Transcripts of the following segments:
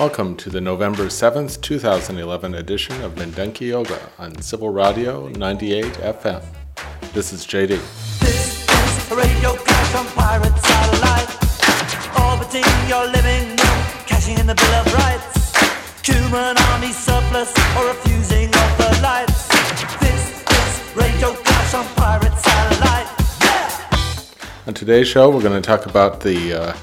Welcome to the November 7th, 2011 edition of Mindenki Joga on Civil Radio 98 FM. This is JD. This is radio crash on pirate satellite. Orbiting your living room, cashing in the Bill of Rights. Human army surplus or refusing of the lights. This is radio crash on pirate satellite. Yeah! On today's show, we're going to talk about the uh,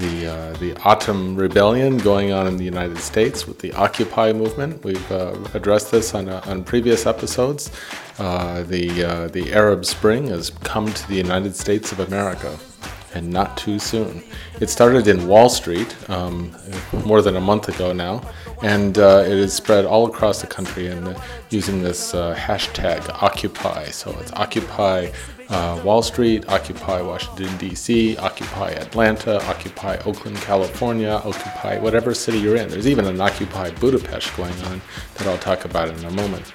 the uh, the autumn rebellion going on in the United States with the Occupy movement. We've uh, addressed this on uh, on previous episodes. Uh, the uh, the Arab Spring has come to the United States of America, and not too soon. It started in Wall Street um, more than a month ago now, and uh, it is spread all across the country and using this hashtag Occupy. So it's Occupy uh, Wall Street, Occupy Washington, D.C., Occupy Atlanta, Occupy Oakland, California, Occupy whatever city you're in. There's even an Occupy Budapest going on that I'll talk about in a moment.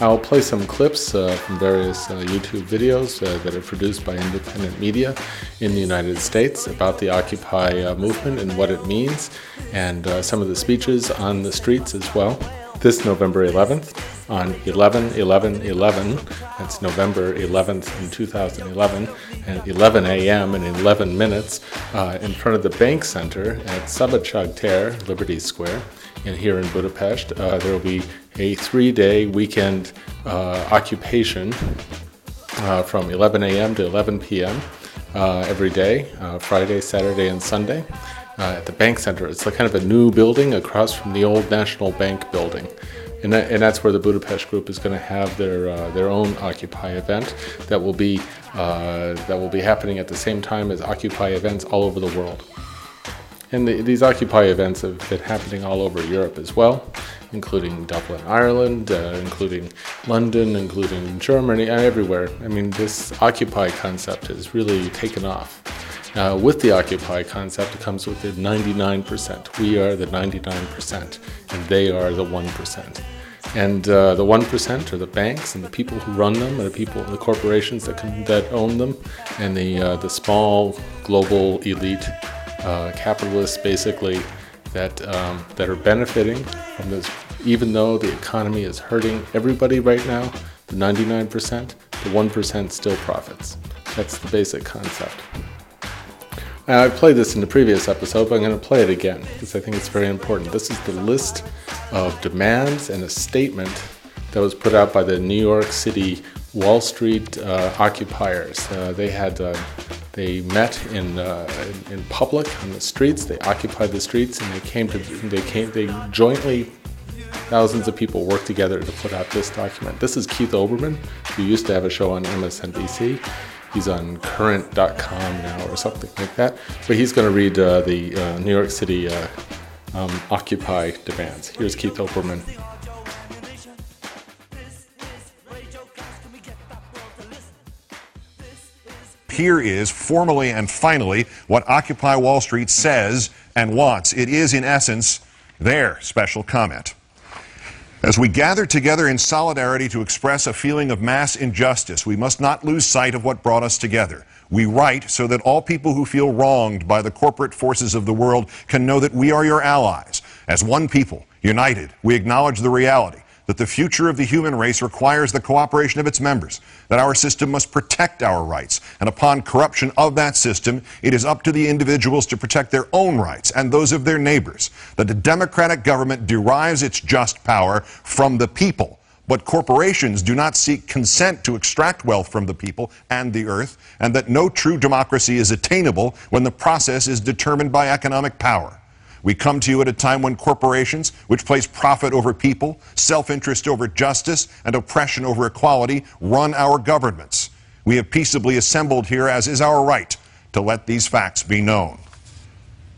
I'll play some clips uh, from various uh, YouTube videos uh, that are produced by independent media in the United States about the Occupy uh, movement and what it means, and uh, some of the speeches on the streets as well. This November 11th, on 11 11 11, that's November 11th in 2011, at 11 a.m. and 11 minutes, uh, in front of the Bank Center at Szabadság tér, Liberty Square, and here in Budapest, uh, there will be a three-day weekend uh, occupation uh, from 11 a.m. to 11 p.m. Uh, every day, uh, Friday, Saturday, and Sunday, uh, at the Bank Center. It's like kind of a new building across from the old National Bank building. And, that, and that's where the Budapest group is going to have their uh, their own Occupy event that will be uh, that will be happening at the same time as Occupy events all over the world. And the, these Occupy events have been happening all over Europe as well, including Dublin, Ireland, uh, including London, including Germany, and everywhere. I mean, this Occupy concept has really taken off. Uh, with the Occupy concept, it comes with the 99%. We are the 99%, and they are the 1%. And uh, the 1% are the banks and the people who run them, and the people, the corporations that, can, that own them, and the, uh, the small global elite uh, capitalists basically that um, that are benefiting from this. Even though the economy is hurting everybody right now, the 99%, the 1% still profits. That's the basic concept. Now, I played this in the previous episode, but I'm going to play it again because I think it's very important. This is the list of demands and a statement that was put out by the New York City Wall Street uh, occupiers. Uh, they had uh, they met in, uh, in public on the streets. They occupied the streets, and they came to they came they jointly thousands of people worked together to put out this document. This is Keith Olbermann, who used to have a show on MSNBC. He's on current.com now or something like that. But he's going to read uh, the uh, New York City uh, um, Occupy demands. Here's Keith Olbermann. Here is formally and finally what Occupy Wall Street says and wants. It is, in essence, their special comment. As we gather together in solidarity to express a feeling of mass injustice, we must not lose sight of what brought us together. We write so that all people who feel wronged by the corporate forces of the world can know that we are your allies. As one people, united, we acknowledge the reality that the future of the human race requires the cooperation of its members, that our system must protect our rights, and upon corruption of that system, it is up to the individuals to protect their own rights and those of their neighbors, that the democratic government derives its just power from the people But corporations do not seek consent to extract wealth from the people and the earth, and that no true democracy is attainable when the process is determined by economic power. We come to you at a time when corporations, which place profit over people, self interest over justice, and oppression over equality, run our governments. We have peaceably assembled here, as is our right, to let these facts be known.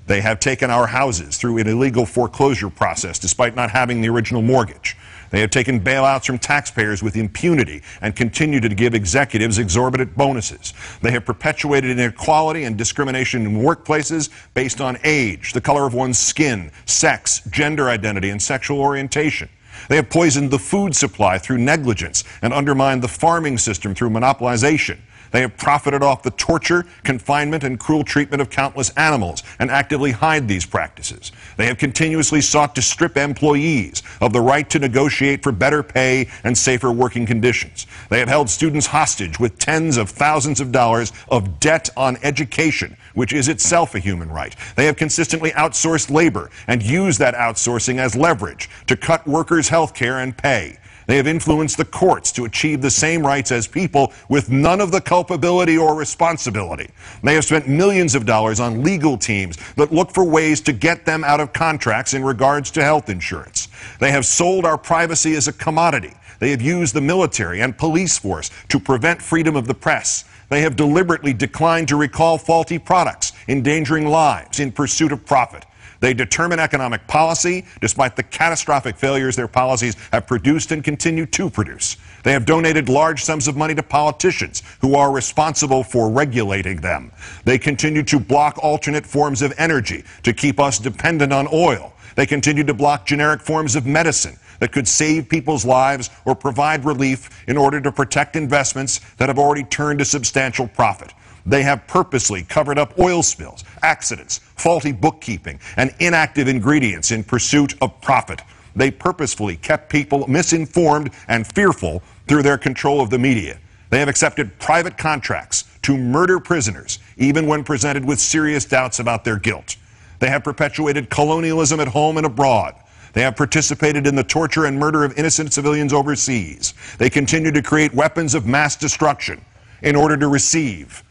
They have taken our houses through an illegal foreclosure process despite not having the original mortgage. They have taken bailouts from taxpayers with impunity and continue to give executives exorbitant bonuses. They have perpetuated inequality and discrimination in workplaces based on age, the color of one's skin, sex, gender identity, and sexual orientation. They have poisoned the food supply through negligence and undermined the farming system through monopolization. They have profited off the torture, confinement, and cruel treatment of countless animals and actively hide these practices. They have continuously sought to strip employees of the right to negotiate for better pay and safer working conditions. They have held students hostage with tens of thousands of dollars of debt on education, which is itself a human right. They have consistently outsourced labor and used that outsourcing as leverage to cut workers' health care and pay. They have influenced the courts to achieve the same rights as people with none of the culpability or responsibility. They have spent millions of dollars on legal teams that look for ways to get them out of contracts in regards to health insurance. They have sold our privacy as a commodity. They have used the military and police force to prevent freedom of the press. They have deliberately declined to recall faulty products, endangering lives in pursuit of profit. They determine economic policy despite the catastrophic failures their policies have produced and continue to produce. They have donated large sums of money to politicians who are responsible for regulating them. They continue to block alternate forms of energy to keep us dependent on oil. They continue to block generic forms of medicine that could save people's lives or provide relief in order to protect investments that have already turned a substantial profit. They have purposely covered up oil spills, accidents, faulty bookkeeping, and inactive ingredients in pursuit of profit. They purposefully kept people misinformed and fearful through their control of the media. They have accepted private contracts to murder prisoners, even when presented with serious doubts about their guilt. They have perpetuated colonialism at home and abroad. They have participated in the torture and murder of innocent civilians overseas. They continue to create weapons of mass destruction in order to receive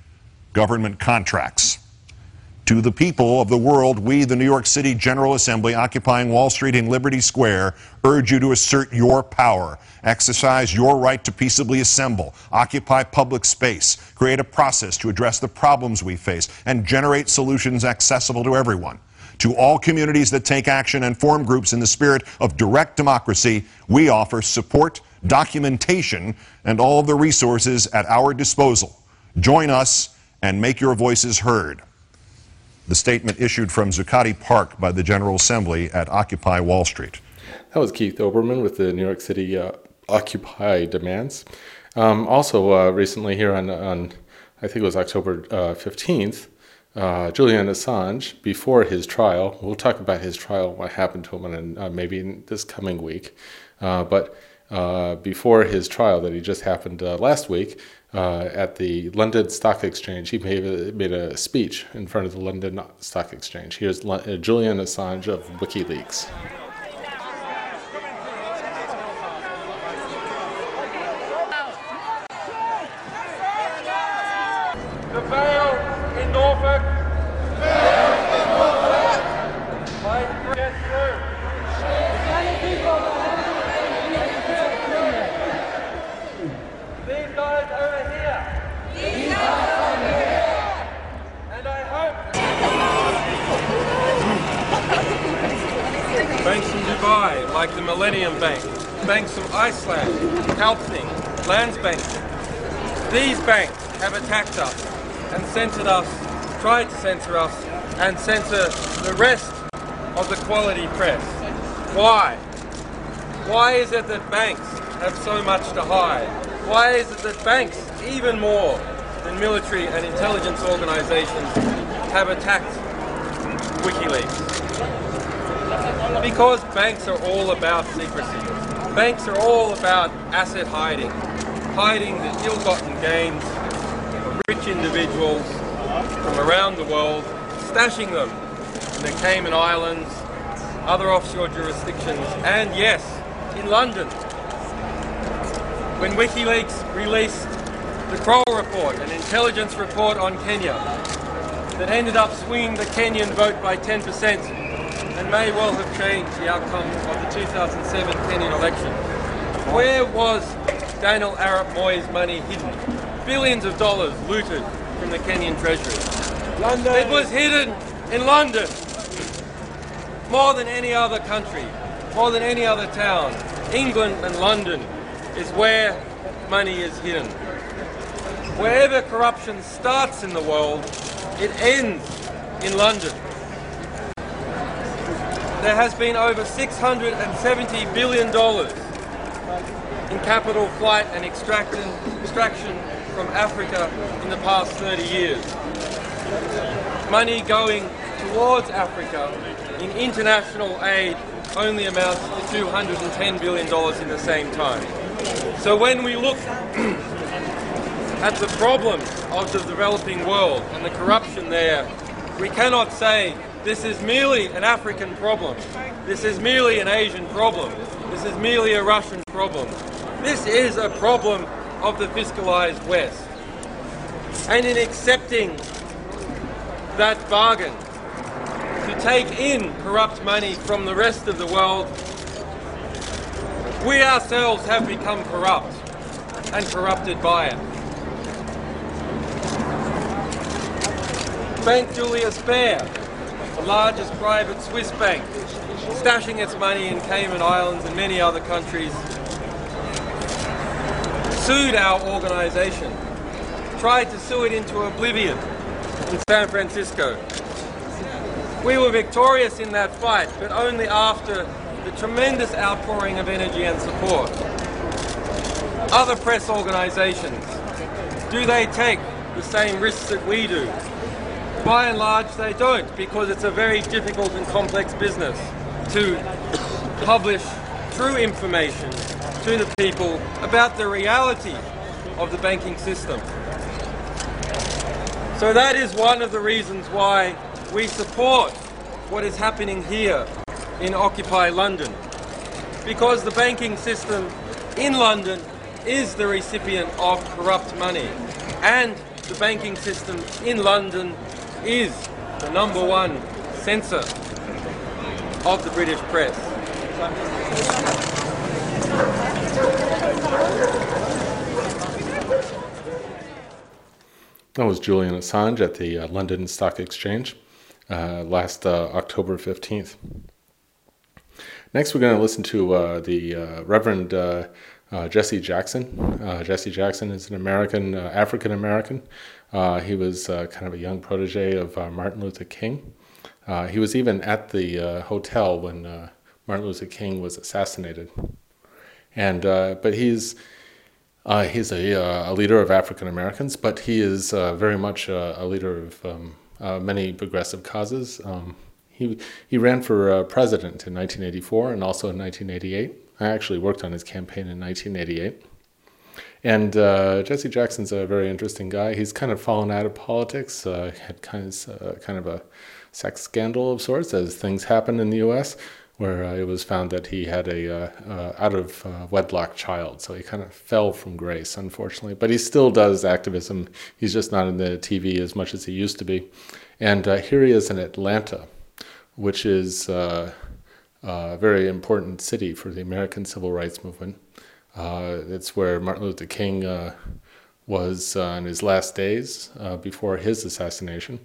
government contracts. To the people of the world, we, the New York City General Assembly, occupying Wall Street and Liberty Square, urge you to assert your power, exercise your right to peaceably assemble, occupy public space, create a process to address the problems we face, and generate solutions accessible to everyone. To all communities that take action and form groups in the spirit of direct democracy, we offer support, documentation, and all of the resources at our disposal. Join us and make your voices heard. The statement issued from Zuccotti Park by the General Assembly at Occupy Wall Street. That was Keith Olbermann with the New York City uh, Occupy demands. Um, also, uh, recently here on, on, I think it was October uh, 15th, uh, Julian Assange, before his trial, we'll talk about his trial, what happened to him, in, uh, maybe in this coming week. Uh, but before his trial that he just happened last week, uh, at the London Stock Exchange. He made a, made a speech in front of the London Stock Exchange. Here's uh, Julian Assange of WikiLeaks. The Vale in Norfolk like the Millennium Bank, banks of Iceland, Helping, Landsbanken. These banks have attacked us and censored us, tried to censor us, and censor the rest of the quality press. Why? Why is it that banks have so much to hide? Why is it that banks, even more than military and intelligence organizations, have attacked WikiLeaks? Because banks are all about secrecy. Banks are all about asset hiding, hiding the ill-gotten gains of rich individuals from around the world, stashing them in the Cayman Islands, other offshore jurisdictions, and yes, in London. when WikiLeaks released the Kroll report, an intelligence report on Kenya, that ended up swinging the Kenyan vote by 10% and may well have changed the outcome of the 2007 Kenyan election. Where was Daniel Arap Moi's money hidden? Billions of dollars looted from the Kenyan treasury. London. It was hidden in London. More than any other country, more than any other town, England and London is where money is hidden. Wherever corruption starts in the world, it ends in London. There has been over $670 billion in capital flight and extraction, extraction from Africa in the past 30 years. Money going towards Africa in international aid only amounts to $210 billion in the same time. So when we look at the problems of the developing world and the corruption there, we cannot say this is merely an African problem, this is merely an Asian problem, this is merely a Russian problem. This is a problem of the fiscalized West. And in accepting that bargain to take in corrupt money from the rest of the world, we ourselves have become corrupt and corrupted by it. Bank Julius Baer, the largest private Swiss bank, stashing its money in Cayman Islands and many other countries, sued our organization, tried to sue it into oblivion in San Francisco. We were victorious in that fight, but only after the tremendous outpouring of energy and support. Other press organizations, do they take the same risks that we do? By and large, they don't, because it's a very difficult and complex business to publish true information to the people about the reality of the banking system. So that is one of the reasons why we support what is happening here in Occupy London. Because the banking system in London is the recipient of corrupt money. And the banking system in London is the number one censor of the British press. That was Julian Assange at the uh, London Stock Exchange uh, last uh, October 15th. Next, we're going to listen to uh, the uh, Reverend uh, Jesse Jackson. Jesse Jackson is an American, African American. He was kind of a young protege of Martin Luther King. he was even at the hotel when Martin Luther King was assassinated. And but he's uh, he's a, uh, a, leader of African Americans, but he is uh, very much a, a leader of um, uh, many progressive causes. Um, he, he ran for uh, president in 1984 and also in 1988. I actually worked on his campaign in 1988. And uh, Jesse Jackson's a very interesting guy. He's kind of fallen out of politics, had kind of, kind of a sex scandal of sorts as things happen in the U.S where uh, it was found that he had a uh, uh, out of uh, wedlock child, so he kind of fell from grace, unfortunately. But he still does activism. He's just not in the TV as much as he used to be. And uh, here he is in Atlanta, which is uh, a very important city for the American Civil Rights Movement. It's where Martin Luther King was in his last days before his assassination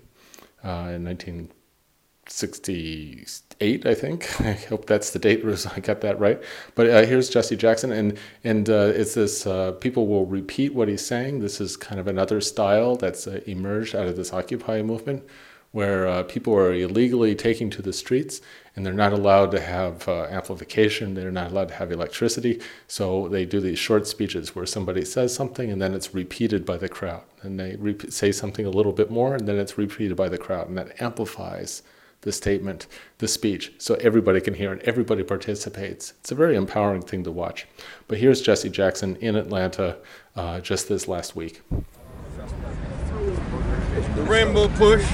in 1968, I think. I hope that's the date. I got that right. But uh, here's Jesse Jackson, and and uh, it's this. Uh, people will repeat what he's saying. This is kind of another style that's uh, emerged out of this Occupy movement, where uh, people are illegally taking to the streets, and they're not allowed to have uh, amplification. They're not allowed to have electricity. So they do these short speeches where somebody says something, and then it's repeated by the crowd, and they re- say something a little bit more, and then it's repeated by the crowd, and that amplifies the statement, the speech, so everybody can hear it, everybody participates. It's a very empowering thing to watch. But here's Jesse Jackson in Atlanta uh, just this last week. The Rainbow PUSH.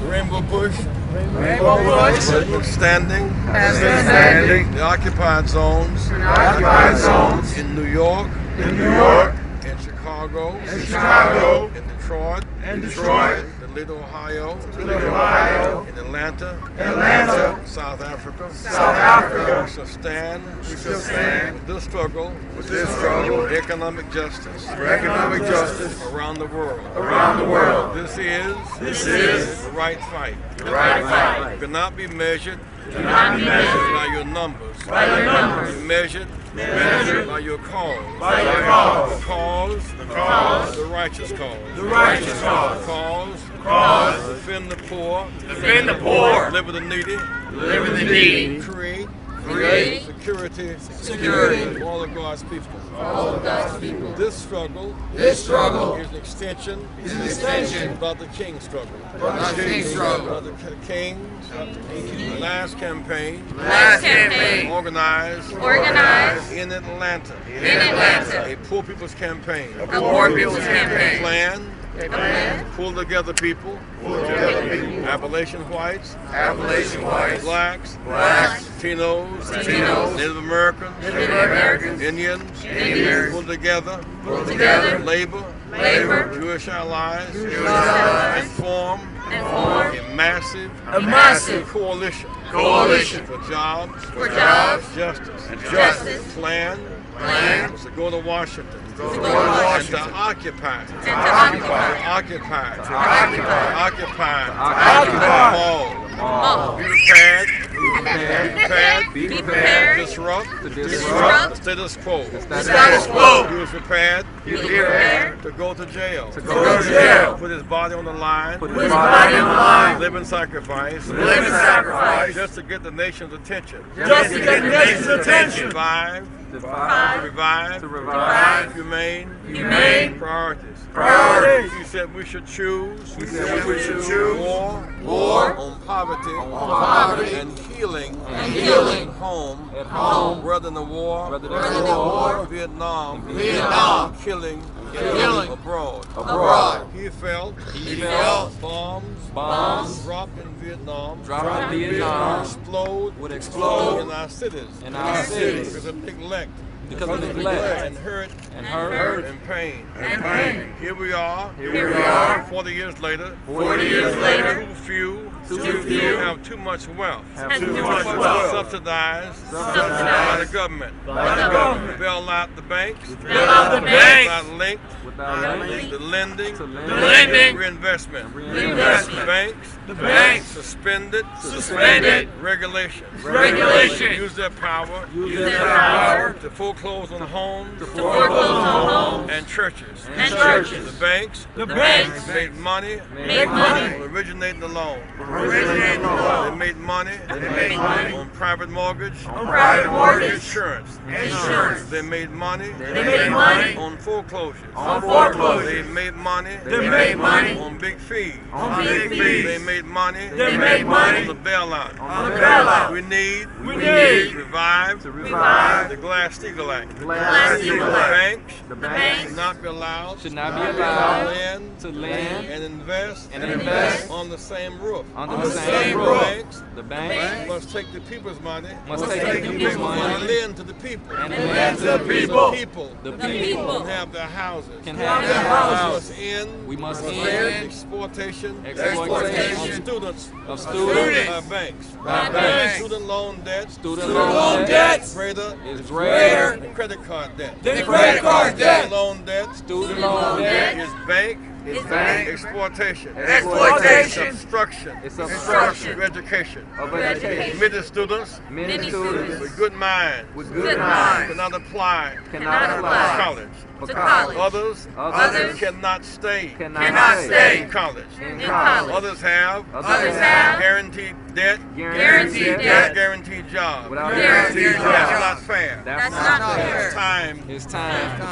The Rainbow PUSH has been standing, standing. The occupied zones. Occupied zones. In New York, in New York, in Chicago, in Chicago, in Detroit, in Detroit, Toledo, Ohio, Ohio, in Atlanta, Atlanta, South Africa. South Africa. We shall stand We shall stand with this struggle with this struggle for economic justice for economic justice around the world. around the world. This is This is the right fight. the right fight. Cannot be measured Cannot be measured by your numbers. by your numbers, Be measured. Measured. By your cause. by your cause. The cause, The cause, the righteous cause. the righteous cause. Cause, Cause, defend the poor, defend the poor, live with the needy, live in the needy, create, create security, security for all of God's people. This struggle This struggle is an extension is an extension about the King struggle. of the King's struggle. About the K- King's last campaign Last campaign organized Organized in Atlanta. in Atlanta, A poor people's campaign. a poor people's campaign. Plan, a plan pull together people, Pull together people, Appalachian whites, Appalachian whites, blacks, blacks, Latinos, Latinos, Native Americans, Native Americans, Indians, Indians, pull together, pull together, labor, labor, Jewish allies, allies, and form. And form. A massive a massive coalition. coalition. For jobs, for jobs, justice, and justice, plan, plan to go to Washington, to go to and Washington, to occupy, and to occupy, occupy, occupy, occupy, occupy, all. all, oh. Be prepared, be prepared, be prepared, disrupt, disrupt, status quo. status quo, He was prepared. Be prepared. To go to jail, to go to jail, put his body on the line, put his body on the line, live in sacrifice, live in sacrifice, just to get the nation's attention. just to get the nation's attention. Revive, five, revive, To Revive. humane, humane. Priorities. priorities. He said we should choose. We said we should choose. war, war. On poverty, poverty. and healing, and healing. at home, at home. Rather than the war, rather than the war, Vietnam, Vietnam, killing, killing abroad. abroad. He felt, He felt bombs, bombs dropped in Vietnam, Dropped in Vietnam explode, would explode in our cities. in our cities. Because of neglect because of neglect and hurt. And hurt. And pain. and pain. Here we are, Here we are, 40 years later, 40 years later, too few, too few. Have too much wealth, and too too much much wealth. subsidized by the government. by the government. Bail out the banks, Bail out the banks. not linked without link. The lending, The lending, reinvestment. reinvestment, Banks, the banks. Suspended, suspended. Regulations. regulation, Use their power. Use their their power to foreclose on homes to foreclose on homes and churches. and The churches. banks the banks made money make money on originating the loan. originating the They made money they made money on private mortgage, on private mortgage, insurance. insurance, They made money they made money on foreclosures. on foreclosures, They made money they made money on big fees. on big fees. They made money they made money on the bailout. on the bailout. We need We need revive to revive the Glass-Steagall Act. Glass-Steagall The Act. banks The should not be allowed should not be allowed. to lend to lend and invest and invest on the same roof. on the the same same roof. roof. Banks The bank must take the people's money must take the people's and money lend to the people. and lend lend to the people. The people The the people people can have their houses. can have their their We houses. must end We must the end exploitation exploitation of students of by students banks. by banks. Student loan debt Student loan loan debt debt greater is greater than credit card debt. Then credit card debt, Student loan debt. Student loan debt. is bank. Is bank. exploitation. exploitation, It's obstruction. It's obstruction. Of education. of education. Many students. Many students. with good minds. With Good good minds minds. Cannot apply cannot to apply. college. For to college. college. Others Others cannot stay cannot cannot stay in college. in in college. college. Others have Others have guaranteed debt, guaranteed without debt guaranteed job. without Guaranteed guaranteed That's job. not fair. That's That's not not fair. fair. It's time It's to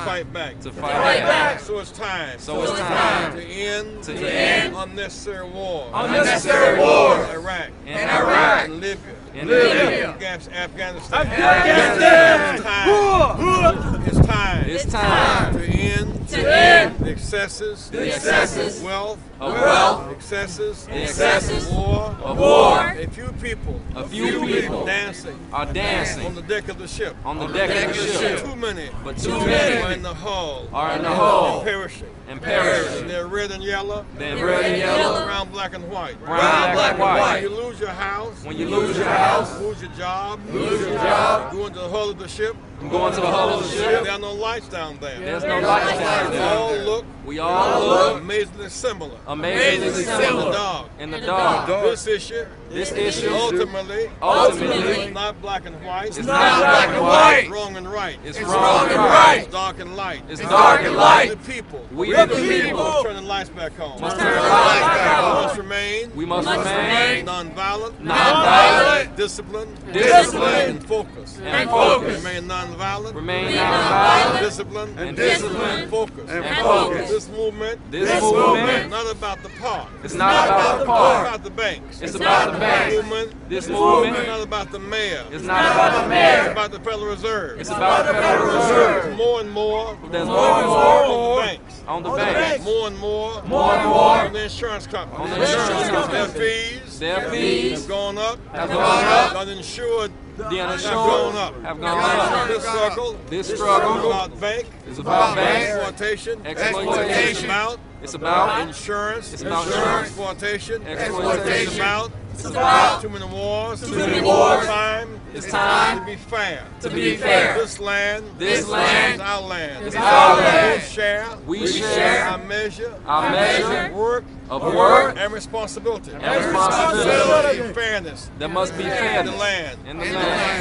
fight back. to Fight fight back. back. So it's time So it's time to end to end unnecessary war unnecessary war in Iraq, in Iraq, in Libya, in Libya, Libya. Afghanistan. Afghanistan. It's time. It's time. It's time. to end to end the excesses the excesses wealth. of wealth, excesses the excesses war. of war. a few people. A few people dancing. are on the deck of the ship. On the deck of the ship, too many but too are in the hull. are in the hull. Perishing. And and perishing. they're red and yellow. Then red and yellow, brown black and white. Brown, black, and when you lose your house When you lose your house, lose your job. Lose your job, go into the hull of the ship and go into the hull of the ship, there are no lights down there. There's no lights down they all there. look We all look amazingly similar. amazingly similar. in the similar. dark. In the dark. this issue This issue ultimately ultimately is not black and white. Is not black and white. It's wrong and right. It's wrong and right. it's dark and light. It's dark and light. We the people. We the must people. turn the lights back on. Must turn the lights back We on. must remain We must remain non-violent. nonviolent, disciplined. Disciplined, and focused. And focused. remain non-violent Remain nonviolent disciplined and disciplined and focused and focused. this movement This is movement not about the park It's not about the it's park. about the banks It's about the This bank. movement This is movement not about the mayor It's not about the mayor. it's about the Federal Reserve It's about the Federal Reserve. more and more There's more and more on the banks on the bank. more and more More and more on the insurance companies on the insurance their companies. Fees Their have gone up have gone up. the uninsured The have gone uninsured up have gone up. this struggle This is struggle about bank is about bank exploitation exploitation. about It's about insurance It's about insurance. exploitation Exploitation. It's about It's about too many wars too many wars. time It's time to be fair to be fair. this land This land is our land is our land. we share We share our measure our measure work of work and responsibility. And responsibility. be fairness There must be in the land. in the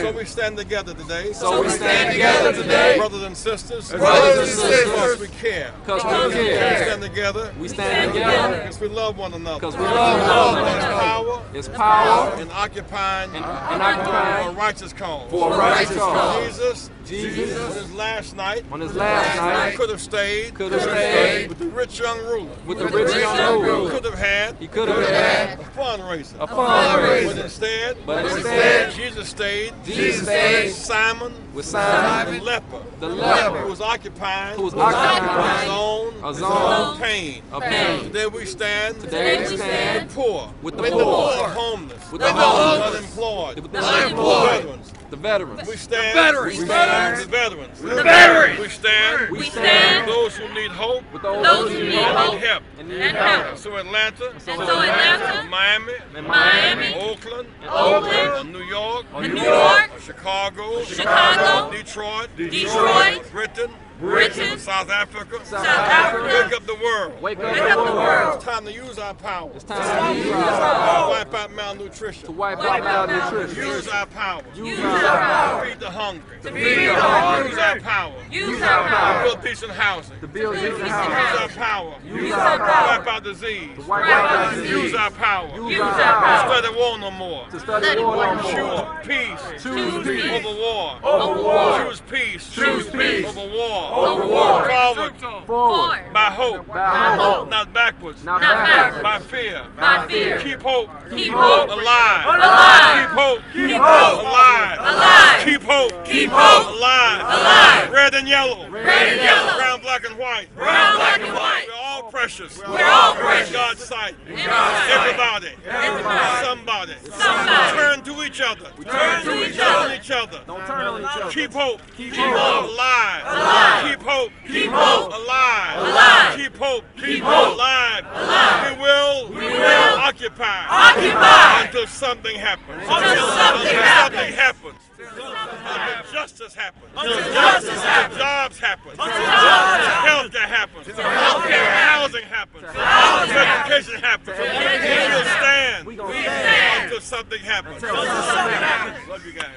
so we stand together today. So we stand together today, brothers and sisters. Brothers and because we care. because we care. we stand together. We stand together. Because we love one another. Because we love one another. power It's power in occupying and, and for a righteous cause. for a righteous cause. Jesus Jesus, on his last night on his last night, could have stayed could have stayed with the rich young ruler. with the rich young He ruler. could have had He could have had a fundraiser a but fundraiser, instead but instead, Jesus stayed Jesus stayed Simon with the Simon leper the who leper, was occupying who was his occupying own a zone pain of pain. Today we stand Today we with the poor, with the the poor, homeless, with the homeless, unemployed, with the the unemployed, veterans. the veterans. We stand veterans. we stand the veterans. The veterans. We stand We with stand those who need hope with those Those who who need need and help. and help. So Atlanta, And so Atlanta, Miami, Miami, Oakland, Oakland, New York, New York, Chicago, Chicago, Detroit, Detroit, Britain, Britain, South Africa. South Africa. Wake up the world. Wake Wake up up the the world. It's time to use our power. It's time to use our power Wipe out malnutrition. to malnutrition. wipe out malnutrition. Use our power. Use Use our our power Feed the hungry. to feed the hungry. Use our power. Use our power. Build peace and housing. to build decent Use our power. Use our power. Wipe out disease. Wipe out disease. Use our power. Use Use our our power power. Study war no more. to study war no more. Choose peace Choose peace over war. Over war. Choose peace Choose peace. over war. Over war. Forward forward by hope, by hope, not backwards. not backwards. By fear. By fear. Keep hope. Keep hope. Alive. Alive. Keep hope. Keep hope. Alive. Alive. Keep hope. Keep hope. Alive. Alive. Red and yellow. Red and yellow. Brown, black, and white. Brown, black, and white. We're all precious. We're all precious. In God's sight. In God's sight. Everybody. Everybody. Somebody. Somebody. Turn to each other. Turn to each Turn other. to each other. Don't turn on each other. Keep hope. Keep hope. Alive. Alive. Keep hope. Keep hope. Alive. Alive. Keep hope. Keep hope. Alive. Alive. We will. We will. Occupy. Occupy. Until something happens. Until something something happens. happens. Until justice happens. Until justice happens. Jobs happen. Until jobs happen. Healthcare happens. healthcare Housing happens. housing Education happens. education We'll stand. We stand stand. Until something happens. until something happens. Love you guys.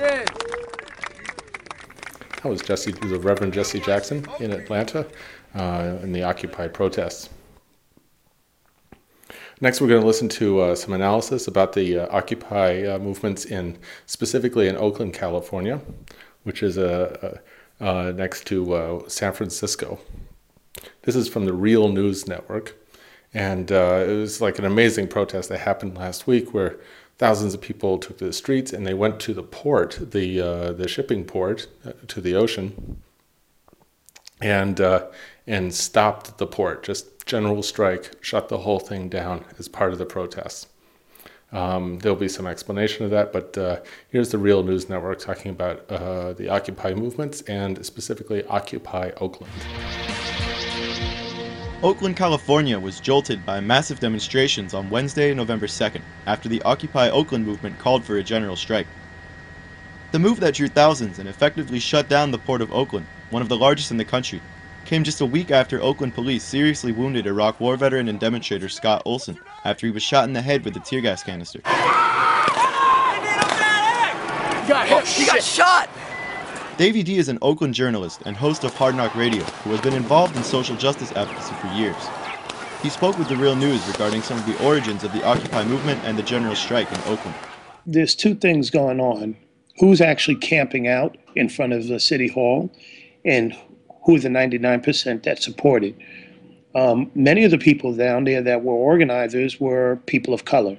Yeah. That was Jesse, the Reverend Jesse Jackson in Atlanta uh, in the Occupy protests. Next, we're going to listen to uh, some analysis about the uh, Occupy uh, movements in specifically in Oakland, California, which is uh, uh, next to San Francisco. This is from the Real News Network, and it was like an amazing protest that happened last week where thousands of people took to the streets and they went to the port, the uh, the shipping port, uh, to the ocean, and uh, and stopped the port. Just general strike, shut the whole thing down as part of the protests. Um, there'll be some explanation of that, but uh, here's the Real News Network talking about uh, the Occupy movements and specifically Occupy Oakland. Oakland, California was jolted by massive demonstrations on Wednesday, November 2nd, after the Occupy Oakland movement called for a general strike. The move that drew thousands and effectively shut down the port of Oakland, one of the largest in the country, came just a week after Oakland police seriously wounded Iraq War veteran and demonstrator Scott Olsen after he was shot in the head with a tear gas canister. He got hit. He got shot. Davey D is an Oakland journalist and host of Hard Knock Radio who has been involved in social justice advocacy for years. He spoke with The Real News regarding some of the origins of the Occupy movement and the general strike in Oakland. There's two things going on. Who's actually camping out in front of the city hall and who the 99% that support it. Um, many of the people down there that were organizers were people of color.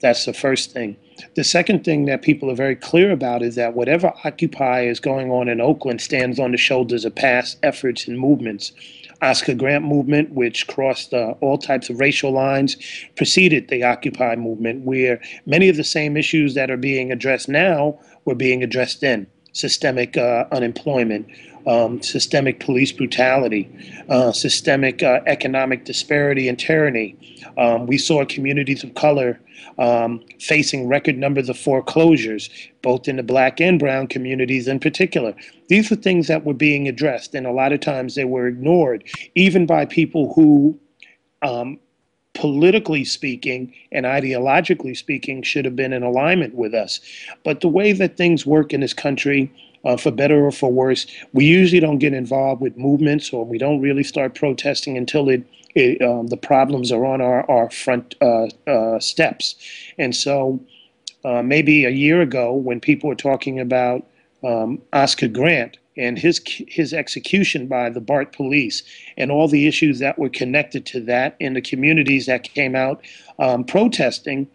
That's the first thing. The second thing that people are very clear about is that whatever Occupy is going on in Oakland stands on the shoulders of past efforts and movements. Oscar Grant movement, which crossed uh, all types of racial lines, preceded the Occupy movement, where many of the same issues that are being addressed now were being addressed then systemic uh, unemployment, um, systemic police brutality, uh, systemic uh, economic disparity and tyranny. Um, we saw communities of color um, facing record numbers of foreclosures, both in the black and brown communities in particular. These were things that were being addressed, and a lot of times they were ignored, even by people who um, politically speaking and ideologically speaking, should have been in alignment with us. But the way that things work in this country, uh, for better or for worse, we usually don't get involved with movements or we don't really start protesting until it, it um, the problems are on our, our front uh, uh, steps. And so uh, maybe a year ago, when people were talking about um, Oscar Grant, and his his execution by the BART police and all the issues that were connected to that in the communities that came out um, protesting,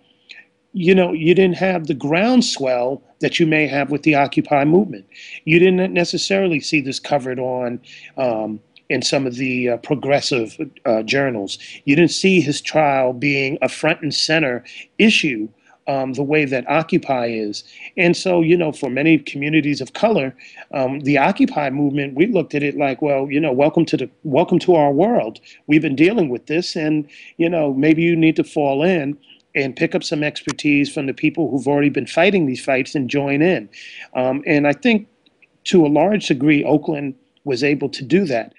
you know, you didn't have the groundswell that you may have with the Occupy movement. You didn't necessarily see this covered on. Um, in some of the uh, progressive uh, journals, you didn't see his trial being a front and center issue um, the way that Occupy is. And so, you know, for many communities of color, um, the Occupy movement, we looked at it like, well, you know, welcome to the welcome to our world. We've been dealing with this, and you know, maybe you need to fall in and pick up some expertise from the people who've already been fighting these fights and join in. Um, and I think, to a large degree, Oakland was able to do that.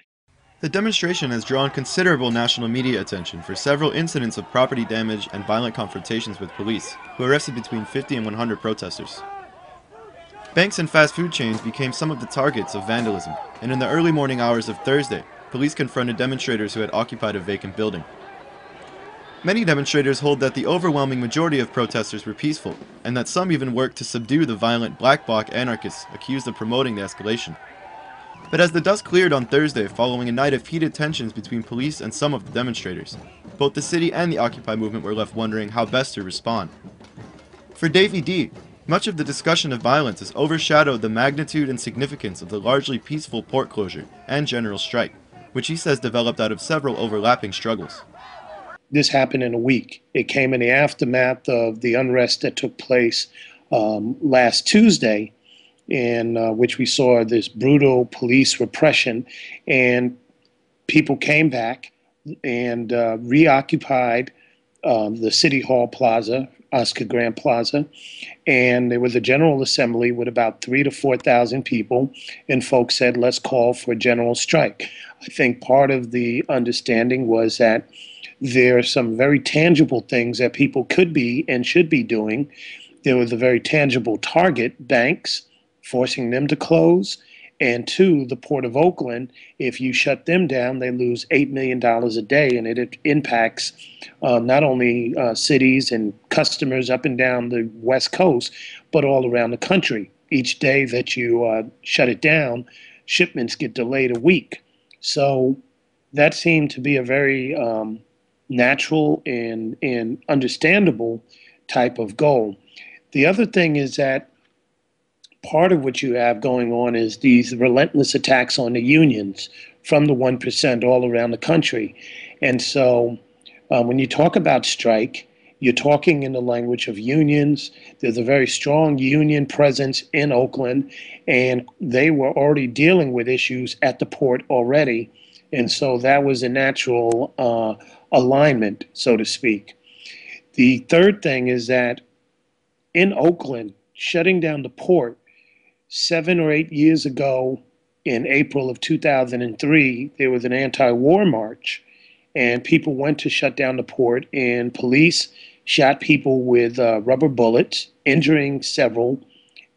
The demonstration has drawn considerable national media attention for several incidents of property damage and violent confrontations with police, who arrested between 50 and 100 protesters. Banks and fast food chains became some of the targets of vandalism, and in the early morning hours of Thursday, police confronted demonstrators who had occupied a vacant building. Many demonstrators hold that the overwhelming majority of protesters were peaceful, and that some even worked to subdue the violent black bloc anarchists accused of promoting the escalation. But as the dust cleared on Thursday following a night of heated tensions between police and some of the demonstrators, both the city and the Occupy movement were left wondering how best to respond. For Davey D, much of the discussion of violence has overshadowed the magnitude and significance of the largely peaceful port closure and general strike, which he says developed out of several overlapping struggles. This happened in a week. It came in the aftermath of the unrest that took place um, last Tuesday in uh, which we saw this brutal police repression, and people came back and uh, reoccupied um, the City Hall Plaza, Oscar Grant Plaza, and there was a general assembly with about three to four thousand people, and folks said, "Let's call for a general strike." I think part of the understanding was that there are some very tangible things that people could be and should be doing. There was a very tangible target, banks, forcing them to close. And two, the Port of Oakland, if you shut them down, they lose $8 million a day. And it, impacts uh, not only uh, cities and customers up and down the West Coast, but all around the country. Each day that you uh, shut it down, shipments get delayed a week. So that seemed to be a very um, natural and, and understandable type of goal. The other thing is that part of what you have going on is these relentless attacks on the unions from the 1% all around the country. And so um, when you talk about strike, you're talking in the language of unions. There's a very strong union presence in Oakland, and they were already dealing with issues at the port already. And so that was a natural uh, alignment, so to speak. The third thing is that in Oakland, shutting down the port seven or eight years ago in April of 2003, there was an anti war march, and people went to shut down the port, and police shot people with uh, rubber bullets, injuring several,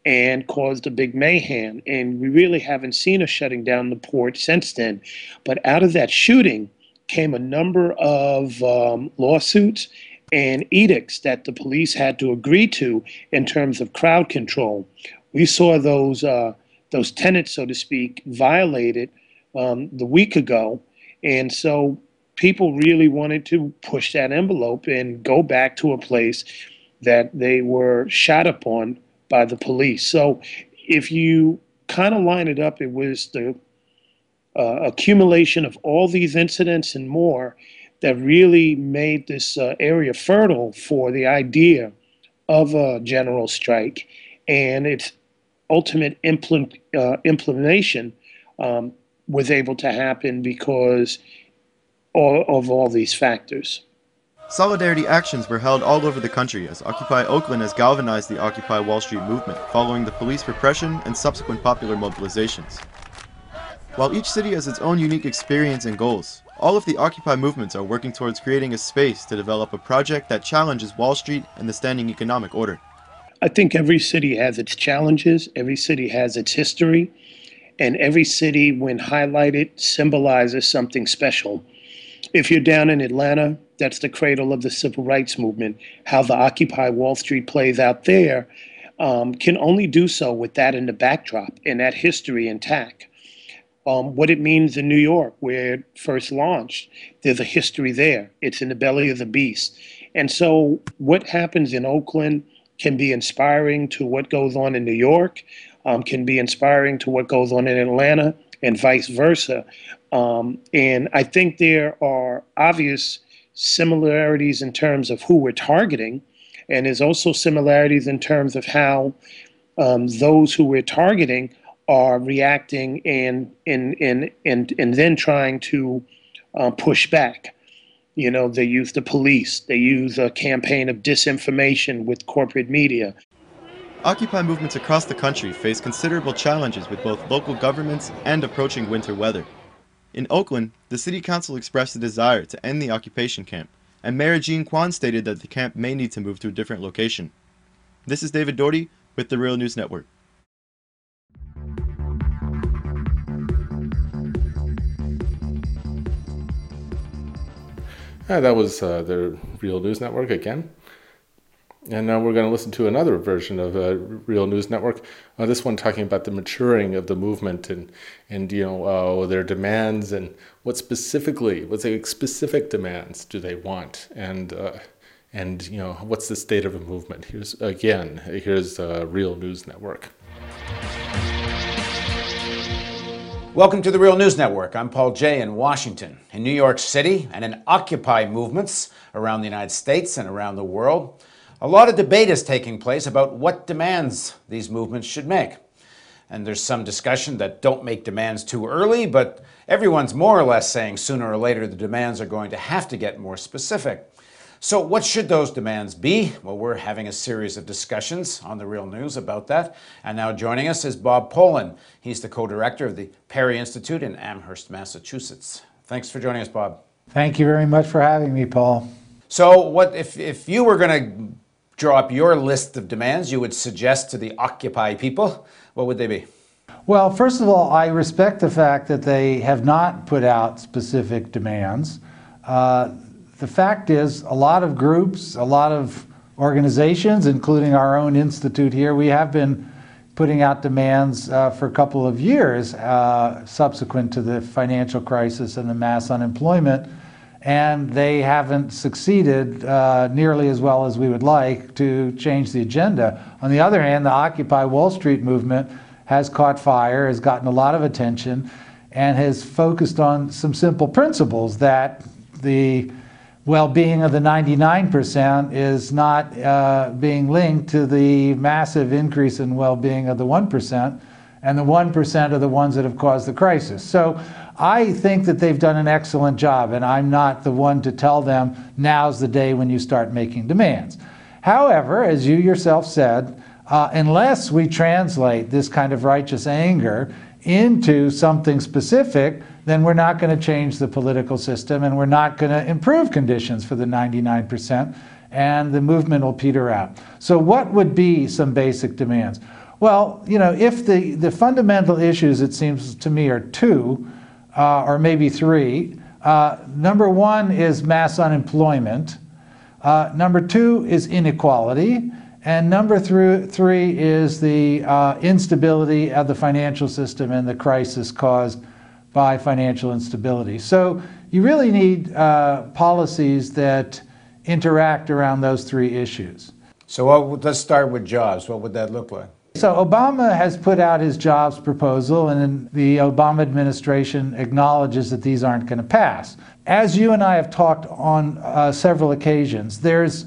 and caused a big mayhem. And we really haven't seen a shutting down the port since then. But out of that shooting came a number of um, lawsuits and edicts that the police had to agree to in terms of crowd control. We saw those uh, those tenets, so to speak, violated um, the week ago, and so people really wanted to push that envelope and go back to a place that they were shot upon by the police. So if you kind of line it up, it was the uh, accumulation of all these incidents and more that really made this uh, area fertile for the idea of a general strike and its ultimate uh, implementation um, was able to happen because all, of all these factors. Solidarity actions were held all over the country as Occupy Oakland has galvanized the Occupy Wall Street movement following the police repression and subsequent popular mobilizations. While each city has its own unique experience and goals, all of the Occupy movements are working towards creating a space to develop a project that challenges Wall Street and the standing economic order. I think every city has its challenges, every city has its history, and every city, when highlighted, symbolizes something special. If you're down in Atlanta, that's the cradle of the civil rights movement. How the Occupy Wall Street plays out there um, can only do so with that in the backdrop and that history intact. Um, what it means in New York, where it first launched, there's a history there. It's in the belly of the beast. And so, what happens in Oakland can be inspiring to what goes on in New York, um, can be inspiring to what goes on in Atlanta, and vice versa. Um, and I think there are obvious similarities in terms of who we're targeting, and there's also similarities in terms of how um, those who we're targeting are reacting and and and and, and then trying to uh, push back. You know, they use the police, they use a campaign of disinformation with corporate media. Occupy movements across the country face considerable challenges with both local governments and approaching winter weather. In Oakland, the City Council expressed a desire to end the occupation camp, and Mayor Jean Quan stated that the camp may need to move to a different location. This is David Doherty with the Real News Network. Yeah, that was uh, the Real News Network again. And now we're going to listen to another version of uh, Real News Network. Uh, this one talking about the maturing of the movement and, and you know, uh, their demands and what specifically, what's the specific demands do they want? And, uh, and you know, what's the state of a movement? Here's, again, here's uh, Real News Network. Welcome to the Real News Network. I'm Paul Jay in Washington. In New York City and in Occupy movements around the United States and around the world, a lot of debate is taking place about what demands these movements should make. And there's some discussion that don't make demands too early, but everyone's more or less saying sooner or later the demands are going to have to get more specific. So, what should those demands be? Well, we're having a series of discussions on the Real News about that. And now joining us is Bob Pollin. He's the co director of the PERI Institute in Amherst, Massachusetts. Thanks for joining us, Bob. Thank you very much for having me, Paul. So, what if, if you were going to draw up your list of demands you would suggest to the Occupy people, what would they be? Well, first of all, I respect the fact that they have not put out specific demands. Uh, the fact is, a lot of groups, a lot of organizations, including our own institute here, we have been putting out demands uh, for a couple of years uh, subsequent to the financial crisis and the mass unemployment. and they haven't succeeded uh, nearly as well as we would like to change the agenda. On the other hand, the Occupy Wall Street movement has caught fire, has gotten a lot of attention, and has focused on some simple principles that the well-being of the 99% is not uh, being linked to the massive increase in well-being of the 1%, and the 1% are the ones that have caused the crisis. So I think that they've done an excellent job, and I'm not the one to tell them now's the day when you start making demands. However, as you yourself said, uh, unless we translate this kind of righteous anger into something specific, then we're not going to change the political system and we're not going to improve conditions for the 99%, and the movement will peter out. So, what would be some basic demands? Well, you know, if the, the fundamental issues, it seems to me, are two, uh, or maybe three. Uh, number one is mass unemployment. Uh, number two is inequality. And number th- three is the uh, instability of the financial system and the crisis caused by financial instability. So you really need uh, policies that interact around those three issues. So what, let's start with jobs. What would that look like? So Obama has put out his jobs proposal, and the Obama administration acknowledges that these aren't going to pass. As you and I have talked on uh, several occasions, there's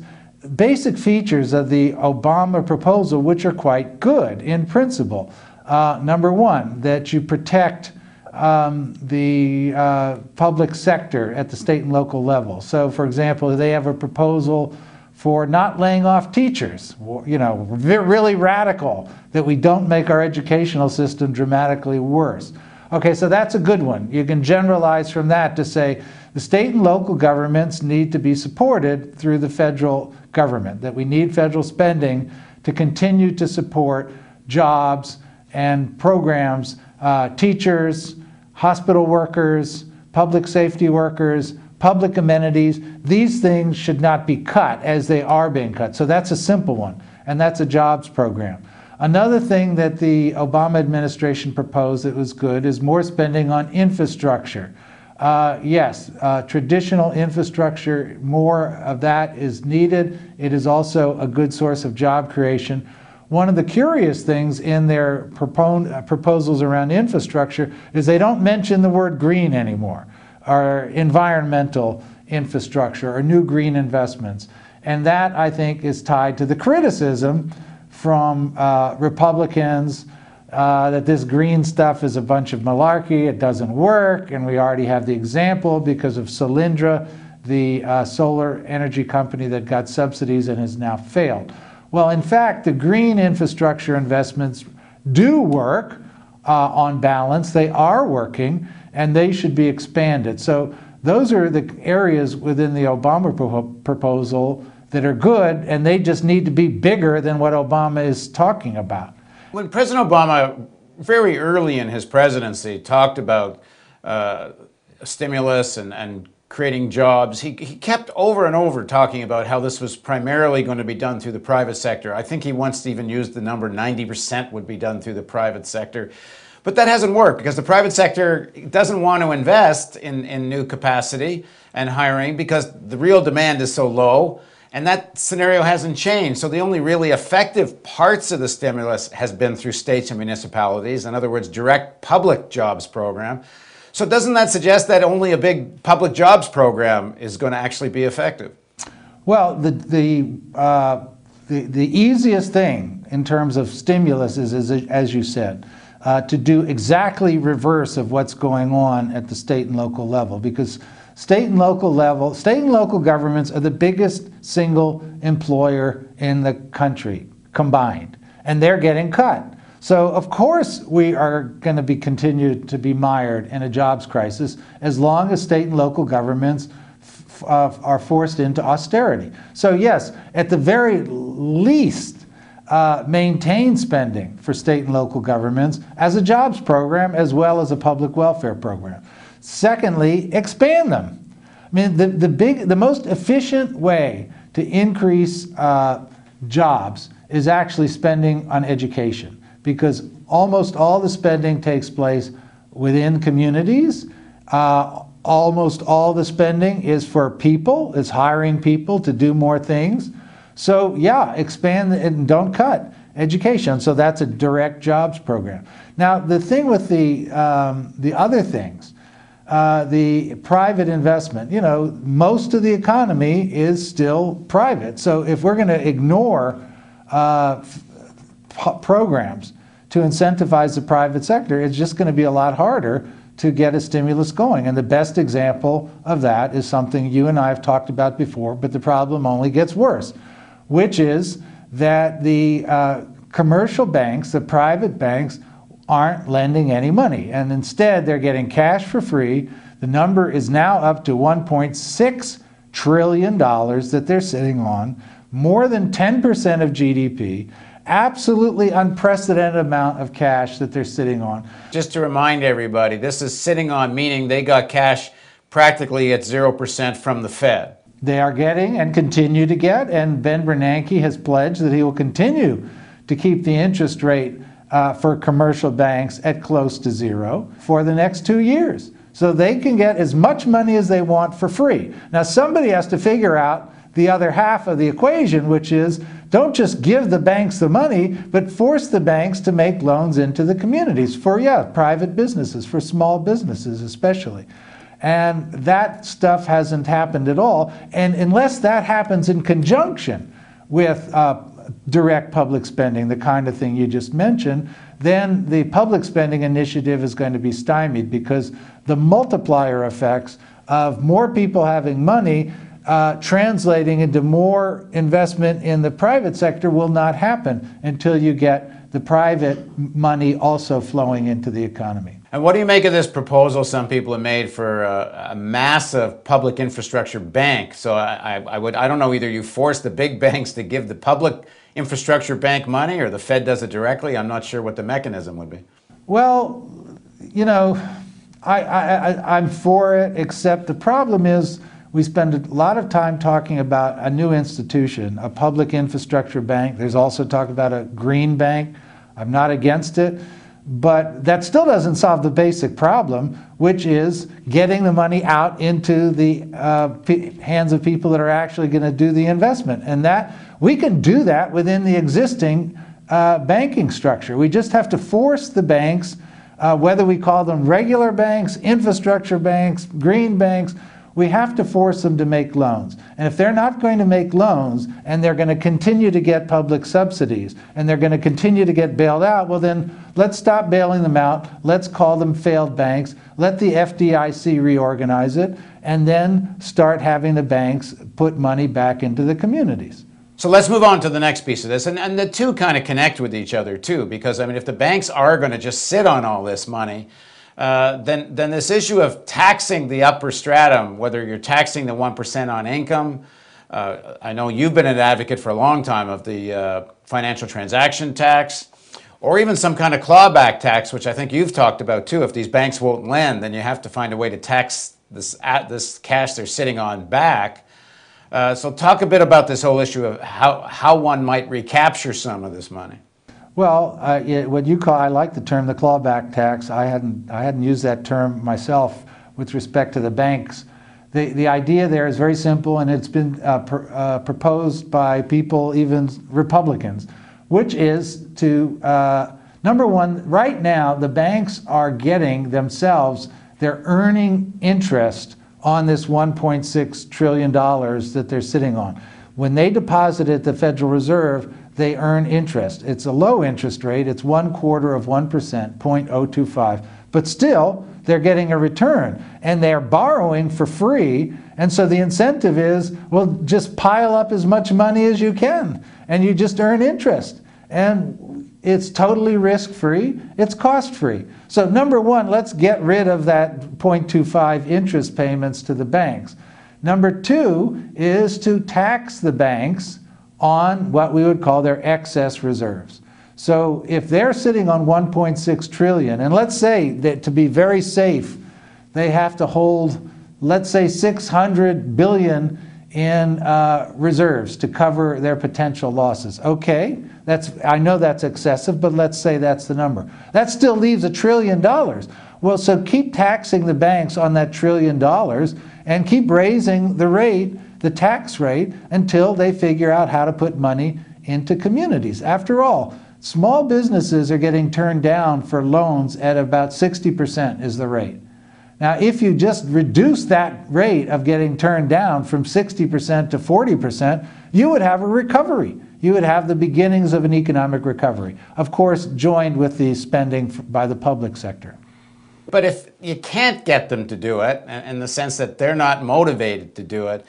basic features of the Obama proposal which are quite good in principle. Uh, number one, that you protect um, the uh, public sector at the state and local level. So, for example, they have a proposal for not laying off teachers. You know, really radical that we don't make our educational system dramatically worse. Okay, so that's a good one. You can generalize from that to say the state and local governments need to be supported through the federal government, that we need federal spending to continue to support jobs and programs, uh, teachers, hospital workers, public safety workers, public amenities. These things should not be cut as they are being cut. So that's a simple one, and that's a jobs program. Another thing that the Obama administration proposed that was good is more spending on infrastructure. Uh, yes, uh, traditional infrastructure, more of that is needed. It is also a good source of job creation. One of the curious things in their propon- uh, proposals around infrastructure is they don't mention the word green anymore or environmental infrastructure or new green investments. And that, I think, is tied to the criticism from uh, Republicans uh, that this green stuff is a bunch of malarkey, it doesn't work, and we already have the example because of Solyndra, the uh, solar energy company that got subsidies and has now failed. Well, in fact, the green infrastructure investments do work uh, on balance, they are working and they should be expanded. So those are the areas within the Obama pro- proposal that are good, and they just need to be bigger than what Obama is talking about. When President Obama, very early in his presidency, talked about uh, stimulus and, and creating jobs, he, he kept over and over talking about how this was primarily going to be done through the private sector. I think he once even used the number 90% would be done through the private sector. But that hasn't worked because the private sector doesn't want to invest in, in new capacity and hiring because the real demand is so low. And that scenario hasn't changed. So the only really effective parts of the stimulus has been through states and municipalities. In other words, direct public jobs program. So doesn't that suggest that only a big public jobs program is going to actually be effective? Well, the the uh, the, the easiest thing in terms of stimulus is, is as you said, uh, to do exactly reverse of what's going on at the state and local level because state and local level state and local governments are the biggest single employer in the country combined and they're getting cut so of course we are going to be continued to be mired in a jobs crisis as long as state and local governments uh, are forced into austerity so yes at the very least uh, maintain spending for state and local governments as a jobs program as well as a public welfare program. Secondly, expand them. I mean, the, the, big, the most efficient way to increase uh, jobs is actually spending on education because almost all the spending takes place within communities. Uh, almost all the spending is for people, it's hiring people to do more things. So, yeah, expand and don't cut education. So that's a direct jobs program. Now, the thing with the, um, the other things, uh, the private investment, you know, most of the economy is still private. So if we're going to ignore uh, programs to incentivize the private sector, it's just going to be a lot harder to get a stimulus going. And the best example of that is something you and I have talked about before, but the problem only gets worse, which is that the uh, commercial banks, the private banks, aren't lending any money. And instead, they're getting cash for free. The number is now up to $1.6 trillion that they're sitting on, more than 10% of GDP absolutely unprecedented amount of cash that they're sitting on. Just to remind everybody, this is sitting on, meaning they got cash practically at 0% from the Fed. They are getting and continue to get, and Ben Bernanke has pledged that he will continue to keep the interest rate uh, for commercial banks at close to zero for the next two years. So they can get as much money as they want for free. Now, somebody has to figure out the other half of the equation, which is don't just give the banks the money, but force the banks to make loans into the communities for, yeah, private businesses, for small businesses especially. And that stuff hasn't happened at all. And unless that happens in conjunction with uh, direct public spending, the kind of thing you just mentioned, then the public spending initiative is going to be stymied because the multiplier effects of more people having money uh, translating into more investment in the private sector will not happen until you get the private money also flowing into the economy. And what do you make of this proposal some people have made for a, a massive public infrastructure bank? So I, I, I, would I don't know either you force the big banks to give the public infrastructure bank money or the Fed does it directly. I'm not sure what the mechanism would be. Well, you know, I, I, I'm for it, except the problem is we spend a lot of time talking about a new institution, a public infrastructure bank. There's also talk about a green bank. I'm not against it, but that still doesn't solve the basic problem, which is getting the money out into the uh, hands of people that are actually going to do the investment. And that we can do that within the existing uh, banking structure. We just have to force the banks, uh, whether we call them regular banks, infrastructure banks, green banks we have to force them to make loans. And if they're not going to make loans and they're going to continue to get public subsidies and they're going to continue to get bailed out, well, then let's stop bailing them out. Let's call them failed banks. Let the FDIC reorganize it and then start having the banks put money back into the communities. So let's move on to the next piece of this. And, and the two kind of connect with each other, too, because, I mean, if the banks are going to just sit on all this money, uh, then, then this issue of taxing the upper stratum, whether you're taxing the 1% on income, uh, I know you've been an advocate for a long time of the uh, financial transaction tax, or even some kind of clawback tax, which I think you've talked about too. If these banks won't lend, then you have to find a way to tax this, this cash they're sitting on back. Uh, so, talk a bit about this whole issue of how, how one might recapture some of this money. Well, uh, it, what you call, I like the term the clawback tax. I hadn't, I hadn't used that term myself with respect to the banks. The, the idea there is very simple, and it's been uh, pr- uh, proposed by people, even Republicans, which is to, uh, number one, right now, the banks are getting themselves, they're earning interest on this $1.6 trillion that they're sitting on. When they deposit it at the Federal Reserve, they earn interest. It's a low interest rate, it's one quarter of 1%, 0.025. But still, they're getting a return and they're borrowing for free. And so the incentive is well, just pile up as much money as you can and you just earn interest. And it's totally risk free, it's cost free. So, number one, let's get rid of that 0.25 interest payments to the banks. Number two is to tax the banks on what we would call their excess reserves. So if they're sitting on 1.6 trillion, and let's say that to be very safe, they have to hold, let's say, 600 billion in uh, reserves to cover their potential losses. Okay, that's I know that's excessive, but let's say that's the number. That still leaves a trillion dollars. Well, so keep taxing the banks on that trillion dollars and keep raising the rate, the tax rate, until they figure out how to put money into communities. After all, small businesses are getting turned down for loans at about 60% is the rate. Now, if you just reduce that rate of getting turned down from 60% to 40%, you would have a recovery. You would have the beginnings of an economic recovery, of course, joined with the spending by the public sector. But if you can't get them to do it, in the sense that they're not motivated to do it,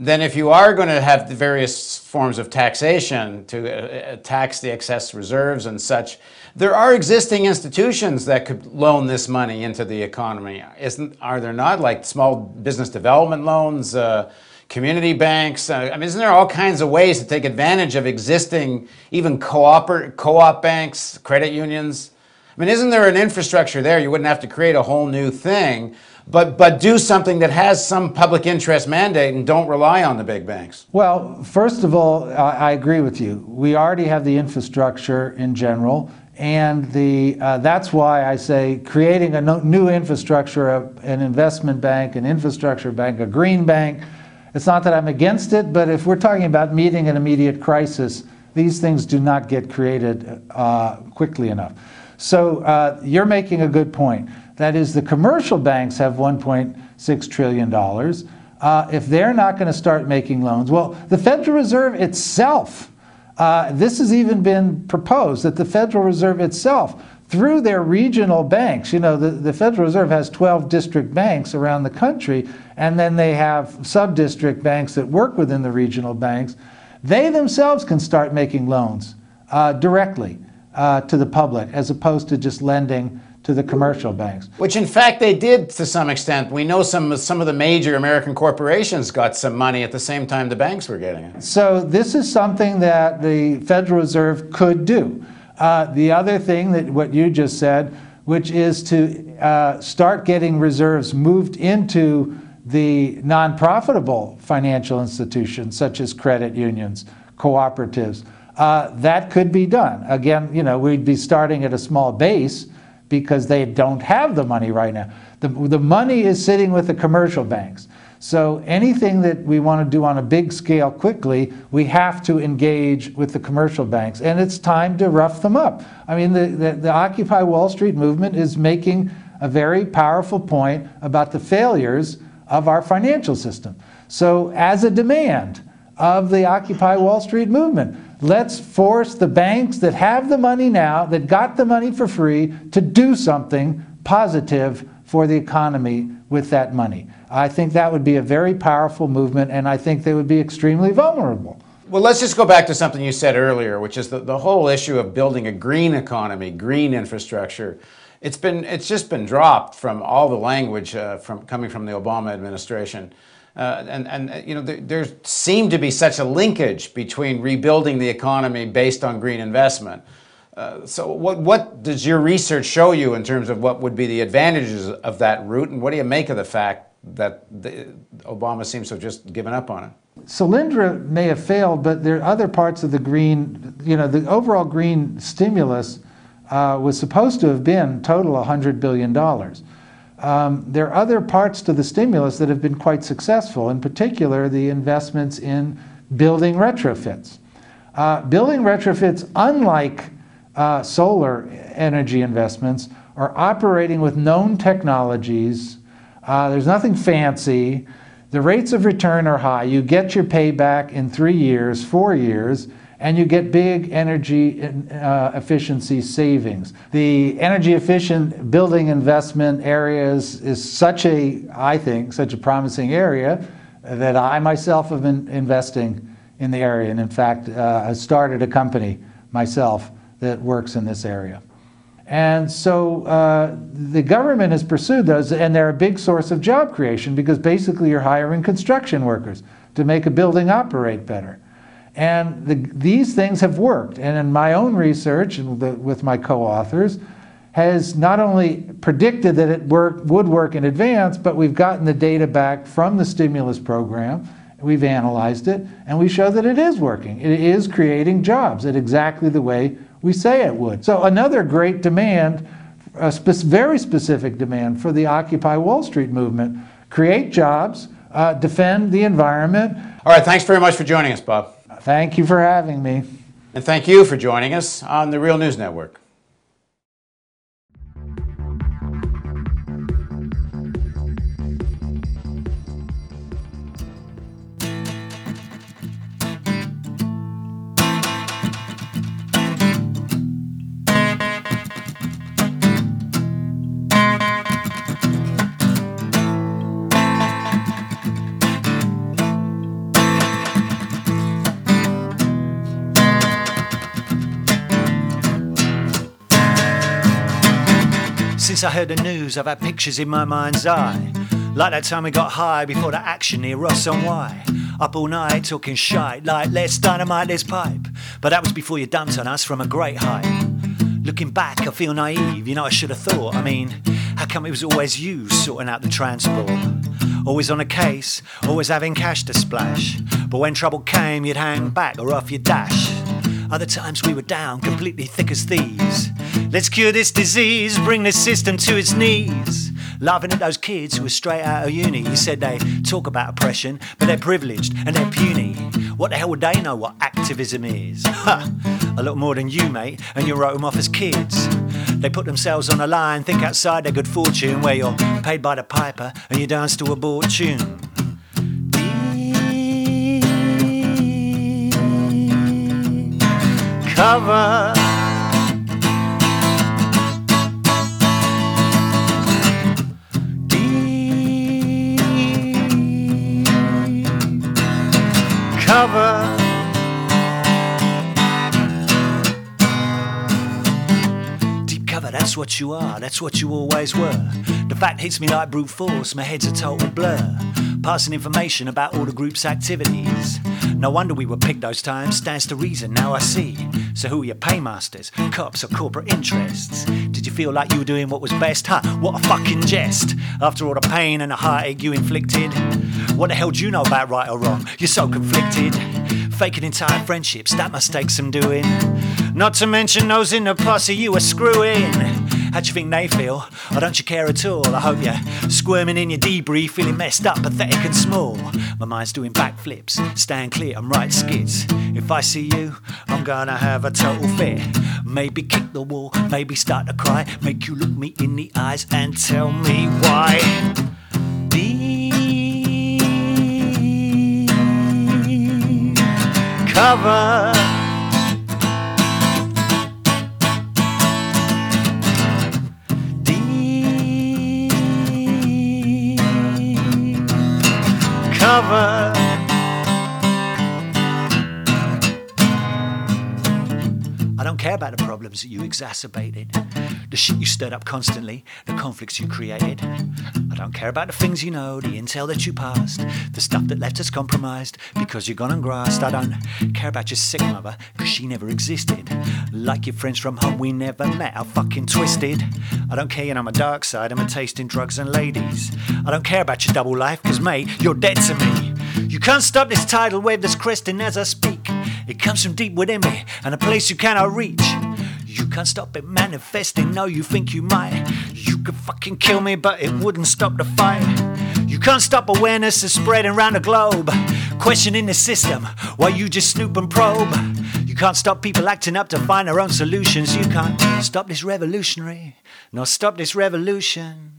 then if you are going to have the various forms of taxation to uh, uh, tax the excess reserves and such, there are existing institutions that could loan this money into the economy. Isn't, are there not, like small business development loans, uh, community banks? Uh, I mean, isn't there all kinds of ways to take advantage of existing, even co-op, co-op banks, credit unions? I mean, isn't there an infrastructure there? You wouldn't have to create a whole new thing, but, but do something that has some public interest mandate and don't rely on the big banks. Well, first of all, I, I agree with you. We already have the infrastructure in general. And the, uh, that's why I say creating a no, new infrastructure, a, an investment bank, an infrastructure bank, a green bank. It's not that I'm against it, but if we're talking about meeting an immediate crisis, these things do not get created uh, quickly enough. So uh, you're making a good point. That is, the commercial banks have $1.6 trillion. Uh, if they're not going to start making loans, well, the Federal Reserve itself uh, this has even been proposed that the Federal Reserve itself, through their regional banks, you know, the, the Federal Reserve has 12 district banks around the country, and then they have sub-district banks that work within the regional banks. They themselves can start making loans uh, directly uh, to the public as opposed to just lending to the commercial banks. Which, in fact, they did to some extent. We know some some of the major American corporations got some money at the same time the banks were getting it. So this is something that the Federal Reserve could do. Uh, the other thing that what you just said, which is to uh, start getting reserves moved into the non-profitable financial institutions such as credit unions, cooperatives. Uh, that could be done. Again, you know, we'd be starting at a small base, because they don't have the money right now. The, the money is sitting with the commercial banks. So anything that we want to do on a big scale quickly, we have to engage with the commercial banks. And it's time to rough them up. I mean, the, the, the Occupy Wall Street movement is making a very powerful point about the failures of our financial system. So as a demand of the Occupy Wall Street movement, Let's force the banks that have the money now, that got the money for free, to do something positive for the economy with that money. I think that would be a very powerful movement, and I think they would be extremely vulnerable. Well, let's just go back to something you said earlier, which is the, the whole issue of building a green economy, green infrastructure. It's been it's just been dropped from all the language uh, from coming from the Obama administration. Uh, and, and uh, you know, there, there seemed to be such a linkage between rebuilding the economy based on green investment. Uh, so what, what does your research show you in terms of what would be the advantages of that route, and what do you make of the fact that the, Obama seems to have just given up on it? Solyndra may have failed, but there are other parts of the green, you know, the overall green stimulus uh, was supposed to have been total $100 billion. Um, there are other parts to the stimulus that have been quite successful, in particular, the investments in building retrofits. Uh, building retrofits, unlike uh, solar energy investments, are operating with known technologies. Uh, there's nothing fancy. The rates of return are high. You get your payback in three years, four years, and you get big energy uh, efficiency savings. The energy efficient building investment areas is such a, I think, such a promising area that I myself have been investing in the area. And in fact, uh, I started a company myself that works in this area. And so uh, the government has pursued those, and they're a big source of job creation because basically you're hiring construction workers to make a building operate better. And the, these things have worked. And in my own research and the, with my co-authors, has not only predicted that it work, would work in advance, but we've gotten the data back from the stimulus program. We've analyzed it, and we show that it is working. It is creating jobs at exactly the way we say it would. So another great demand a spe- very specific demand for the Occupy Wall Street movement create jobs, uh, defend the environment. All right, thanks very much for joining us, Bob. Thank you for having me. And thank you for joining us on the Real News Network. Since I heard the news, I've had pictures in my mind's eye. Like that time we got high before the action near Ross on Wye. Up all night talking shite, like let's dynamite this pipe. But that was before you dumped on us from a great height. Looking back, I feel naive, you know, I should have thought. I mean, how come it was always you sorting out the transport? Always on a case, always having cash to splash. But when trouble came, you'd hang back or off your dash. Other times we were down, completely thick as thieves. Let's cure this disease, bring this system to its knees. Laughing at those kids who were straight out of uni. You said they talk about oppression, but they're privileged and they're puny. What the hell would they know what activism is? Ha! A lot more than you, mate, and you wrote them off as kids. They put themselves on the line, think outside their good fortune, where you're paid by the piper and you dance to a bored tune. Cover. Deep cover, that's what you are, that's what you always were. The fact hits me like brute force, my head's a total blur. Passing information about all the group's activities. No wonder we were picked those times, stands to reason, now I see. So who are your paymasters, cops or corporate interests? Did you feel like you were doing what was best? Huh, what a fucking jest. After all the pain and the heartache you inflicted. What the hell do you know about right or wrong? You're so conflicted. Faking entire friendships, that must take some doing. Not to mention those in the posse you were screwing. How do you think they feel? Or don't you care at all? I hope you're squirming in your debris, feeling messed up, pathetic and small. My mind's doing backflips, stand clear, I'm right skits. If I see you, I'm gonna have a total fit. Maybe kick the wall, maybe start to cry, make you look me in the eyes and tell me why. Cover. Cover. Care about the problems that you exacerbated, the shit you stirred up constantly, the conflicts you created. I don't care about the things you know, the intel that you passed, the stuff that left us compromised because you're gone and grassed. I don't care about your sick mother, cause she never existed. Like your friends from home, we never met, how fucking twisted. I don't care, you know, my dark side, I'm a tasting drugs and ladies. I don't care about your double life, cause mate, you're dead to me. You can't stop this tidal wave that's cresting as I speak. It comes from deep within me and a place you cannot reach. You can't stop it manifesting, no, you think you might. You could fucking kill me, but it wouldn't stop the fight. You can't stop awareness is spreading around the globe, questioning the system while you just snoop and probe. You can't stop people acting up to find their own solutions. You can't stop this revolutionary, nor stop this revolution.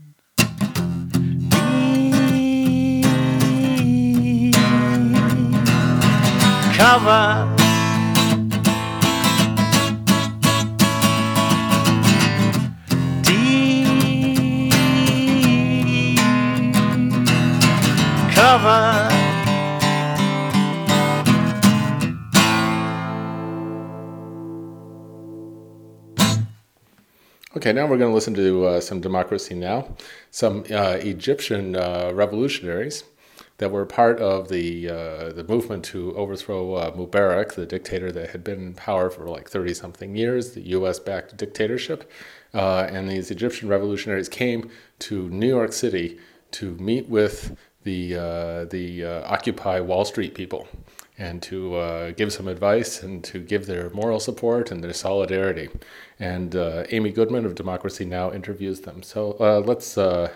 Cover. Cover. Okay, now we're going to listen to uh, some Democracy Now!, some uh, Egyptian uh, revolutionaries that were part of the uh, the movement to overthrow uh, Mubarak, the dictator that had been in power for like 30 something years, the US backed dictatorship. Uh, and these Egyptian revolutionaries came to New York City to meet with the, uh, the uh, Occupy Wall Street people. and to uh, give some advice and to give their moral support and their solidarity. And uh, Amy Goodman of Democracy Now! interviews them. So uh, let's uh,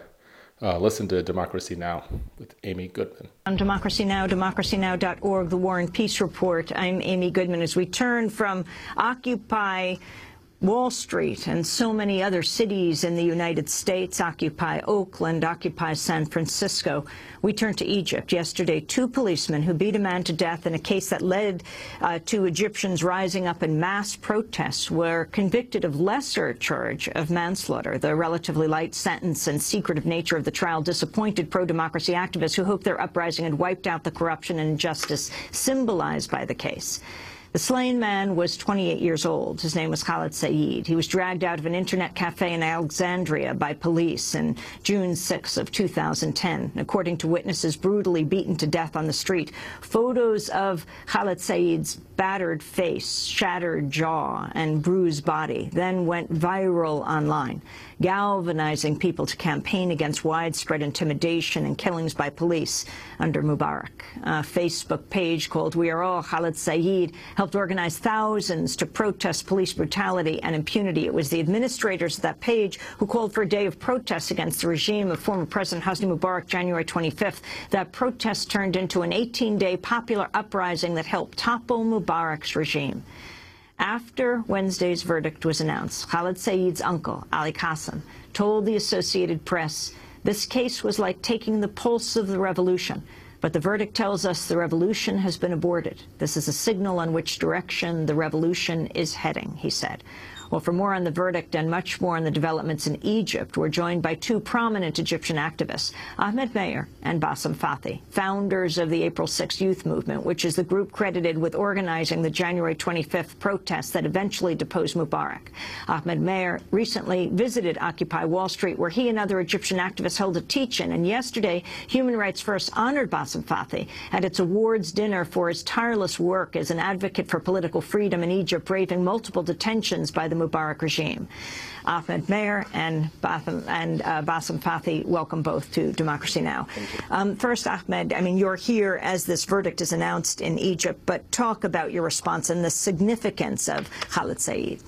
listen to Democracy Now! with Amy Goodman. On Democracy Now!, democracynow.org, the War and Peace Report. I'm Amy Goodman. As we turn from Occupy Wall Street and so many other cities in the United States, Occupy Oakland, Occupy San Francisco. We turn to Egypt. Yesterday, two policemen who beat a man to death in a case that led uh, to Egyptians rising up in mass protests were convicted of lesser charge of manslaughter. The relatively light sentence and secretive nature of the trial disappointed pro-democracy activists who hoped their uprising had wiped out the corruption and injustice symbolized by the case. The slain man was 28 years old. His name was Khalid Saeed. He was dragged out of an internet cafe in Alexandria by police in June 6 of 2010. According to witnesses, brutally beaten to death on the street. Photos of Khalid Saeed's battered face, shattered jaw, and bruised body then went viral online, galvanizing people to campaign against widespread intimidation and killings by police under Mubarak. A Facebook page called We Are All Khalid Saeed helped organize thousands to protest police brutality and impunity. It was the administrators of that page who called for a day of protests against the regime of former President Hosni Mubarak January 25th. That protest turned into an 18-day popular uprising that helped topple Mubarak's regime. After Wednesday's verdict was announced, Khalid Saeed's uncle, Ali Qasem, told the Associated Press this case was like taking the pulse of the revolution. But the verdict tells us the revolution has been aborted. This is a signal on which direction the revolution is heading, he said. Well, for more on the verdict and much more on the developments in Egypt, we're joined by two prominent Egyptian activists, Ahmed Maher and Bassem Fathi, founders of the April 6 Youth Movement, which is the group credited with organizing the January 25th protests that eventually deposed Mubarak. Ahmed Maher recently visited Occupy Wall Street, where he and other Egyptian activists held a teach-in, and yesterday, Human Rights First honored Bassem Fathi at its awards dinner for his tireless work as an advocate for political freedom in Egypt, braving multiple detentions by the Mubarak regime. Ahmed Maher and Bassem, and uh, Bassem Fathi, welcome both to Democracy Now! Um, first, Ahmed, I mean, you're here as this verdict is announced in Egypt, but talk about your response and the significance of Khalid Saeed.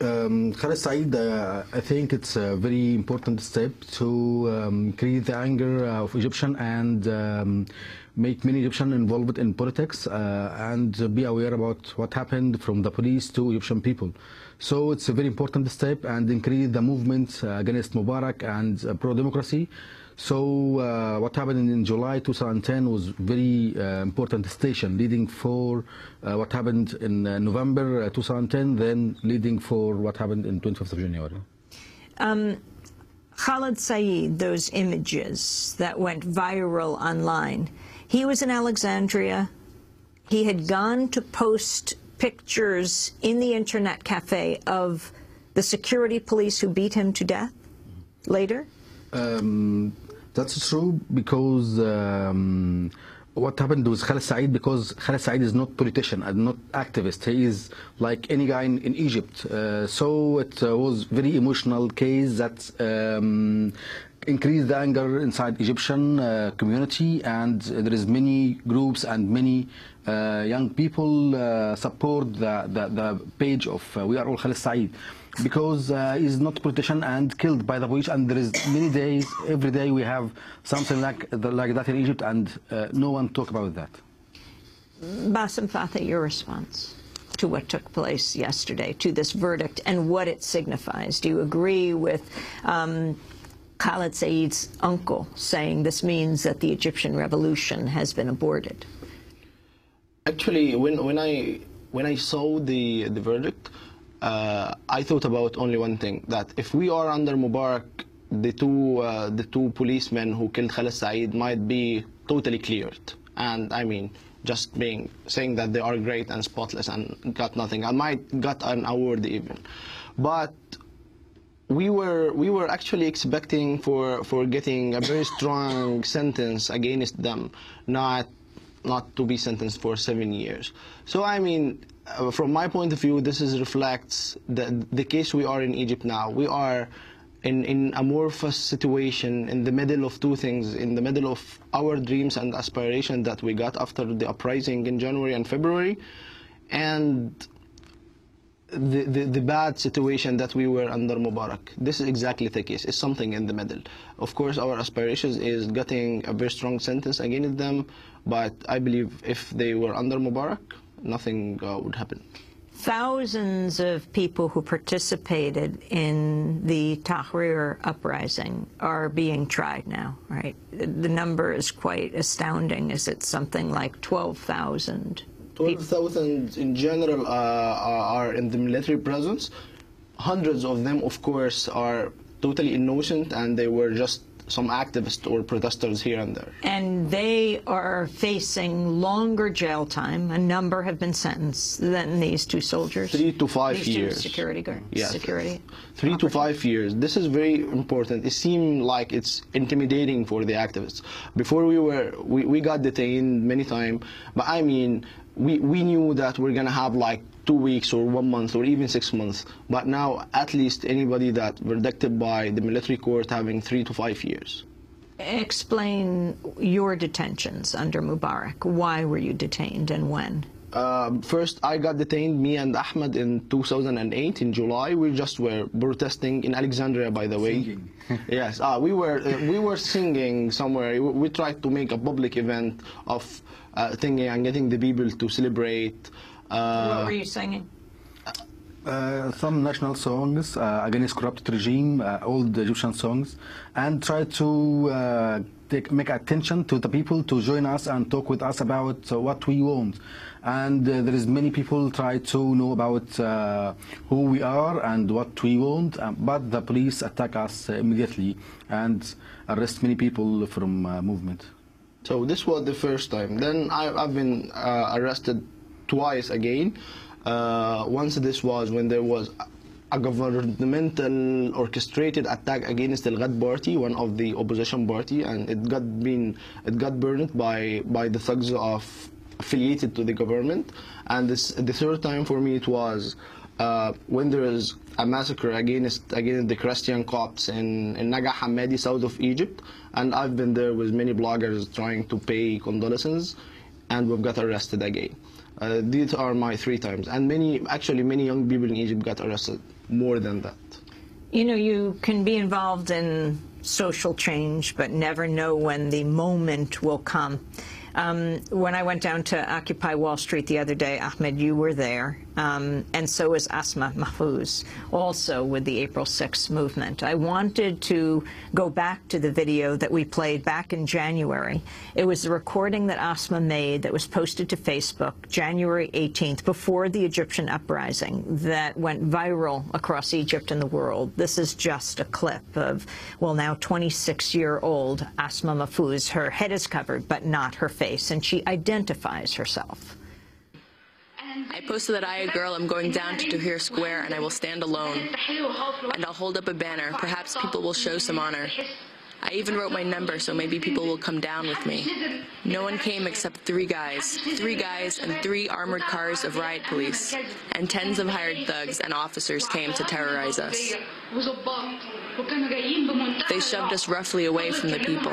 Um, Khalid Saeed, uh, I think it's a very important step to um, create the anger of Egyptian and um, make many Egyptians involved in politics uh, and be aware about what happened from the police to Egyptian people. So it's a very important step and increase the movement uh, against Mubarak and uh, pro-democracy. So uh, what happened in July 2010 was very uh, important station leading for uh, what happened in uh, November uh, 2010, then leading for what happened in 25th of January. Um, Khalid Saeed, those images that went viral online, he was in Alexandria. He had gone to post pictures in the internet cafe of the security police who beat him to death later? Um, that's true because um, what happened with Khalid Saeed because Khalid Saeed is not politician and not activist. He is like any guy in, in Egypt. Uh, so it uh, was very emotional case that um, increased the anger inside Egyptian uh, community and there is many groups and many young people uh, support the, the, the, page of uh, We Are All Khalid Saeed because uh, he's not politician and killed by the police and there is many days, every day we have something like, like that in Egypt and uh, no one talk about that. Bassem Fathi, your response to what took place yesterday, to this verdict and what it signifies. Do you agree with um, Khalid uncle saying this means that the Egyptian revolution has been aborted? Actually, when, when, I, when I saw the, the verdict, uh, I thought about only one thing, that if we are under Mubarak, the two, uh, the two policemen who killed Khalid might be totally cleared. And I mean, just being saying that they are great and spotless and got nothing. I might got an award even. But we were we were actually expecting for for getting a very strong sentence against them, not not to be sentenced for seven years. So I mean, uh, from my point of view, this is reflects the the case we are in Egypt now. We are in, in amorphous situation in the middle of two things, in the middle of our dreams and aspirations that we got after the uprising in January and February, and the, the, the bad situation that we were under Mubarak. This is exactly the case. It's something in the middle. Of course, our aspirations is getting a very strong sentence against them, but I believe if they were under Mubarak, nothing uh, would happen. Thousands of people who participated in the Tahrir uprising are being tried now, right? The number is quite astounding. Is it something like 12,000? 12,000 in general uh, are in the military presence. Hundreds of them, of course, are totally innocent and they were just some activists or protesters here and there. And they are facing longer jail time. A number have been sentenced than these two soldiers. Three to five these years. Security guards. Yes. Security. Three to five years. This is very important. It seemed like it's intimidating for the activists. Before we were, we, we got detained many times, but I mean, we, we knew that we're gonna have like two weeks or one month or even six months. But now, at least anybody that verdicted by the military court having three to five years. Explain your detentions under Mubarak. Why were you detained and when? Uh, first, I got detained, me and Ahmed, in 2008 in July. We just were protesting in Alexandria, by the way. Singing. yes, uh, we were uh, we were singing somewhere. We, we tried to make a public event of uh, singing and getting the people to celebrate. Uh, what were you singing? Uh, some national songs uh, against corrupt regime, uh, old Egyptian songs, and try to uh, take, make attention to the people to join us and talk with us about uh, what we want. And uh, there is many people try to know about uh, who we are and what we want, um, but the police attack us immediately and arrest many people from uh, movement. So this was the first time. Then I, I've been uh, arrested twice again. Uh, once this was when there was a governmental orchestrated attack against the Ghad party, one of the opposition party, and it got been it got burned by by the thugs of affiliated to the government. And this the third time for me it was uh, when there is a massacre against against the Christian Copts in, in Naga Hamadi, south of Egypt, and I've been there with many bloggers trying to pay condolences, and we've got arrested again. Uh, these are my three times, and many actually many young people in Egypt got arrested more than that. You know, you can be involved in social change, but never know when the moment will come. Um, when I went down to Occupy Wall Street the other day, Ahmed, you were there, um, and so is Asma Mahfouz, also with the April 6th movement. I wanted to go back to the video that we played back in January. It was the recording that Asma made that was posted to Facebook January 18th, before the Egyptian uprising, that went viral across Egypt and the world. This is just a clip of, well, now 26-year-old Asma Mahfouz. Her head is covered, but not her face, and she identifies herself. I posted that I, a girl, am going down to Tahrir Square and I will stand alone. And I'll hold up a banner. Perhaps people will show some honor. I even wrote my number so maybe people will come down with me. No one came except three guys. Three guys and three armored cars of riot police. And tens of hired thugs and officers came to terrorize us. They shoved us roughly away from the people.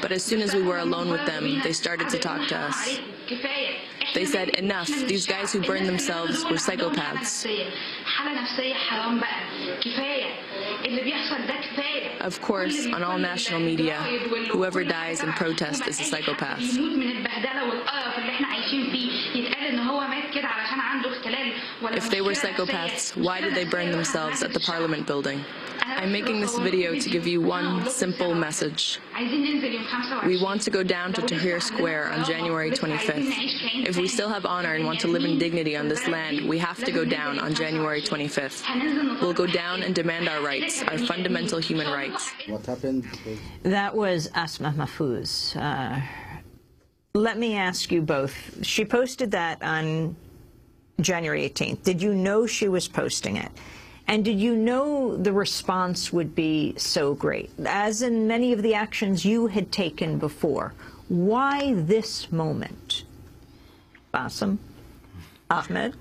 But as soon as we were alone with them, they started to talk to us. They said, enough, these guys who burned themselves were psychopaths. Of course, on all national media, whoever dies in protest is a psychopath. If they were psychopaths, why did they burn themselves at the parliament building? I'm making this video to give you one simple message. We want to go down to Tahrir Square on January 25th. If we still have honor and want to live in dignity on this land, we have to go down on January 25th. We'll go down and demand our rights, our fundamental human rights. What happened? That was Asma Mahfouz. Uh, let me ask you both. She posted that on January 18th. Did you know she was posting it? And did you know the response would be so great? As in many of the actions you had taken before, why this moment? Bassem? Ahmed?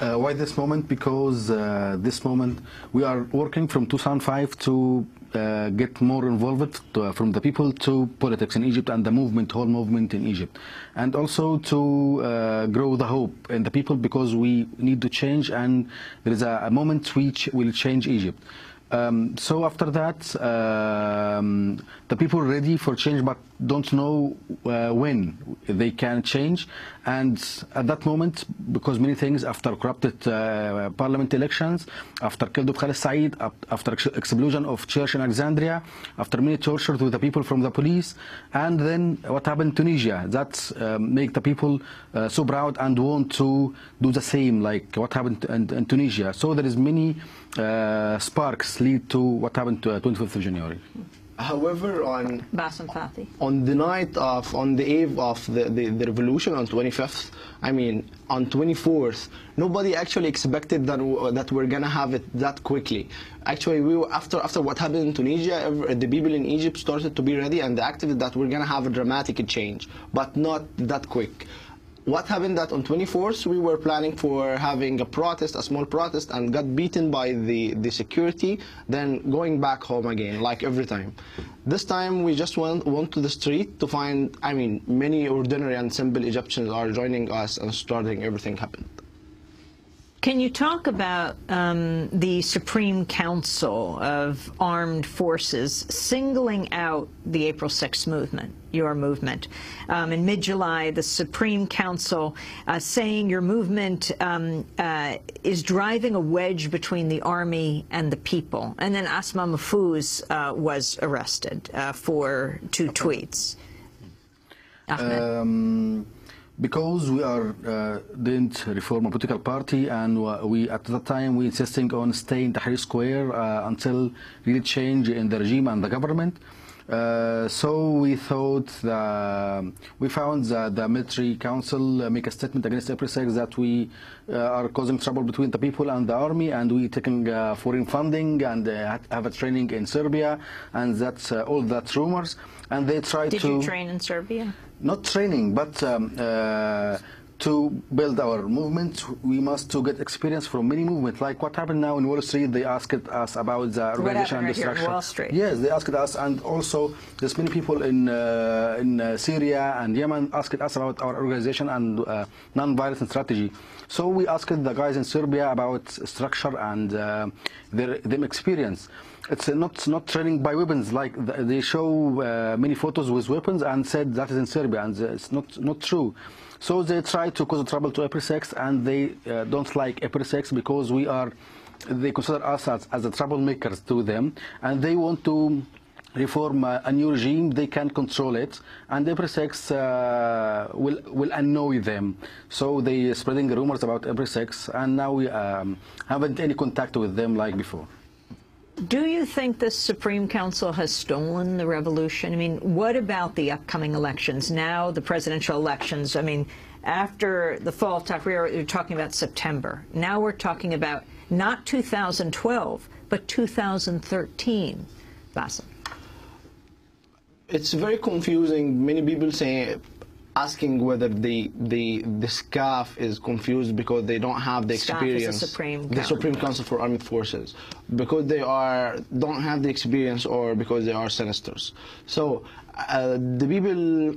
Uh, why this moment? Because uh, this moment we are working from 2005 to uh, get more involved to, uh, from the people to politics in Egypt and the movement, whole movement in Egypt, and also to uh, grow the hope in the people because we need to change and there is a, a moment which will change Egypt. Um, so after that, um, the people ready for change but don't know uh, when they can change. And at that moment, because many things after corrupted uh, parliament elections, after killed of Khalid Said, after ex- explosion of church in Alexandria, after many tortures with the people from the police, and then what happened in Tunisia, that um, make the people uh, so proud and want to do the same like what happened in, in Tunisia. So there is many uh, sparks lead to what happened to uh, 25th of January. However, on Bassem Fathi. on the night of, on the eve of the, the, the revolution on 25th, I mean, on 24th, nobody actually expected that, that we're gonna have it that quickly. Actually, we were, after after what happened in Tunisia, ev- the people in Egypt started to be ready and the activists that we're gonna have a dramatic change, but not that quick. What happened that on 24th we were planning for having a protest, a small protest, and got beaten by the, the security, then going back home again, like every time. This time we just went, went to the street to find, I mean, many ordinary and simple Egyptians are joining us and starting everything happened. Can you talk about um, the Supreme Council of Armed Forces singling out the April 6th movement, your movement? Um, in mid-July, the Supreme Council uh, saying your movement um, uh, is driving a wedge between the army and the people. And then Asma Mahfouz uh, was arrested uh, for two tweets. Ahmed. Because we are uh, didn't reform a political party and we at that time we insisting on staying in Tahrir Square uh, until really change in the regime and the government. Uh, so we thought that we found that the military council uh, make a statement against April 6 that we uh, are causing trouble between the people and the army and we taking uh, foreign funding and uh, have a training in Serbia and that's uh, all that rumors and they try Did to you train in Serbia? not training, but um, uh, to build our movement, we must to get experience from many movements. Like what happened now in Wall Street, they asked us about the organization and right structure. Wall Street? Yes, they asked us, and also there's many people in uh, in uh, Syria and Yemen asked us about our organization and uh, non-violence strategy. So we asked the guys in Serbia about structure and uh, their them experience. It's not not training by weapons. Like they show uh, many photos with weapons and said that is in Serbia, and it's not not true. So they try to cause trouble to April 6 and they uh, don't like April 6 because we are, they consider us as, as the troublemakers to them, and they want to reform uh, a new regime. They can control it, and April 6 uh, will will annoy them. So they are spreading rumors about April 6, and now we um, haven't any contact with them like before. Do you think the Supreme Council has stolen the revolution? I mean, what about the upcoming elections? Now, the presidential elections, I mean, after the fall of Tahrir, you're talking about September. Now we're talking about not 2012, but 2013. Bassem. It's very confusing. Many people say asking whether the the the SCAF is confused because they don't have the SCAF is the experience. Supreme the Supreme Council for Armed Forces, because they are don't have the experience or because they are senators. So uh, the people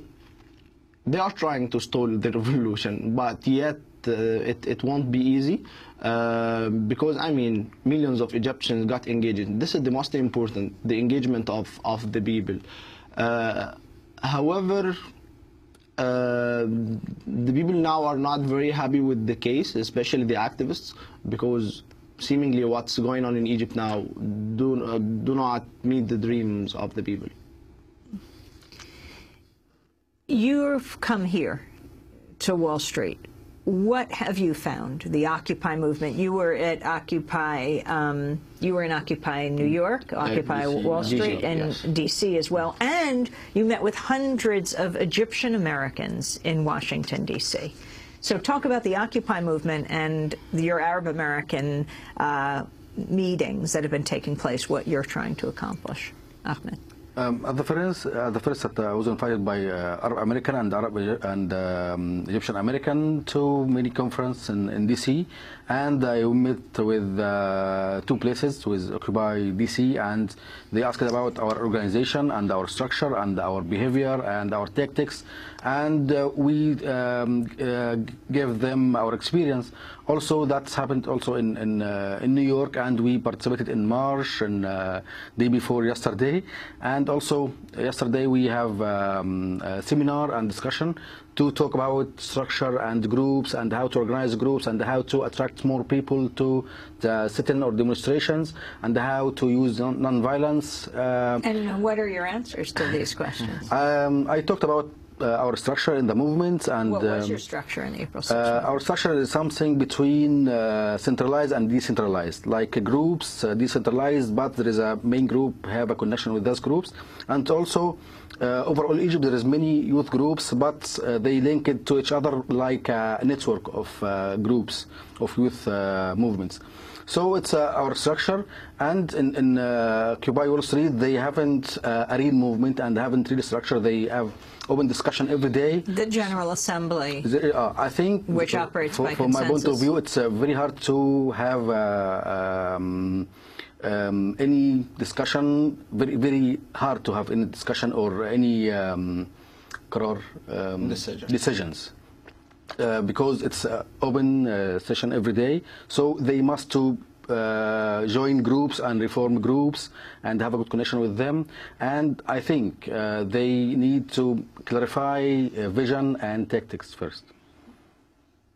they are trying to stall the revolution, but yet uh, it, it won't be easy uh, because I mean millions of Egyptians got engaged. This is the most important, the engagement of, of the people. Uh, however, uh, the people now are not very happy with the case, especially the activists, because seemingly what's going on in Egypt now do, uh, do not meet the dreams of the people. You've come here to Wall Street. What have you found? The Occupy movement. You were at Occupy. Um, you were in Occupy New York, Occupy DC, Wall DC, Street, and yes. D.C. as well. And you met with hundreds of Egyptian Americans in Washington D.C. So talk about the Occupy movement and your Arab American uh, meetings that have been taking place. What you're trying to accomplish, Ahmed. Um, at the first, at the first, uh, I was invited by uh, Arab American and Arab and um, Egyptian American to many conference in, in DC, and I met with uh, two places with Occupy DC, and they asked about our organization and our structure and our behavior and our tactics, and uh, we um, uh, gave them our experience. Also, that's happened also in in, uh, in New York, and we participated in march and uh, day before yesterday, and also yesterday we have um, a seminar and discussion to talk about structure and groups and how to organize groups and how to attract more people to the sit-in or demonstrations and how to use non- non-violence. Uh, And what are your answers to these questions? um, I talked about uh, our structure in the movement and What was um, your structure in April 6th? uh, our structure is something between uh, centralized and decentralized, like uh, groups, uh, decentralized, but there is a main group have a connection with those groups, and also uh, overall Egypt there is many youth groups, but uh, they link it to each other like a network of uh, groups of youth uh, movements. So it's uh, our structure, and in, in uh, Occupy Wall Street they haven't uh, a real movement and haven't real structure. They have open discussion every day. The General Assembly. The, uh, I think which for, operates for, by From consensus. my point of view, it's uh, very hard to have uh, um, um, any discussion. Very very hard to have any discussion or any um, um decisions. Uh, because it's uh, open uh, session every day, so they must to uh, join groups and reform groups and have a good connection with them. And I think uh, they need to clarify uh, vision and tactics first.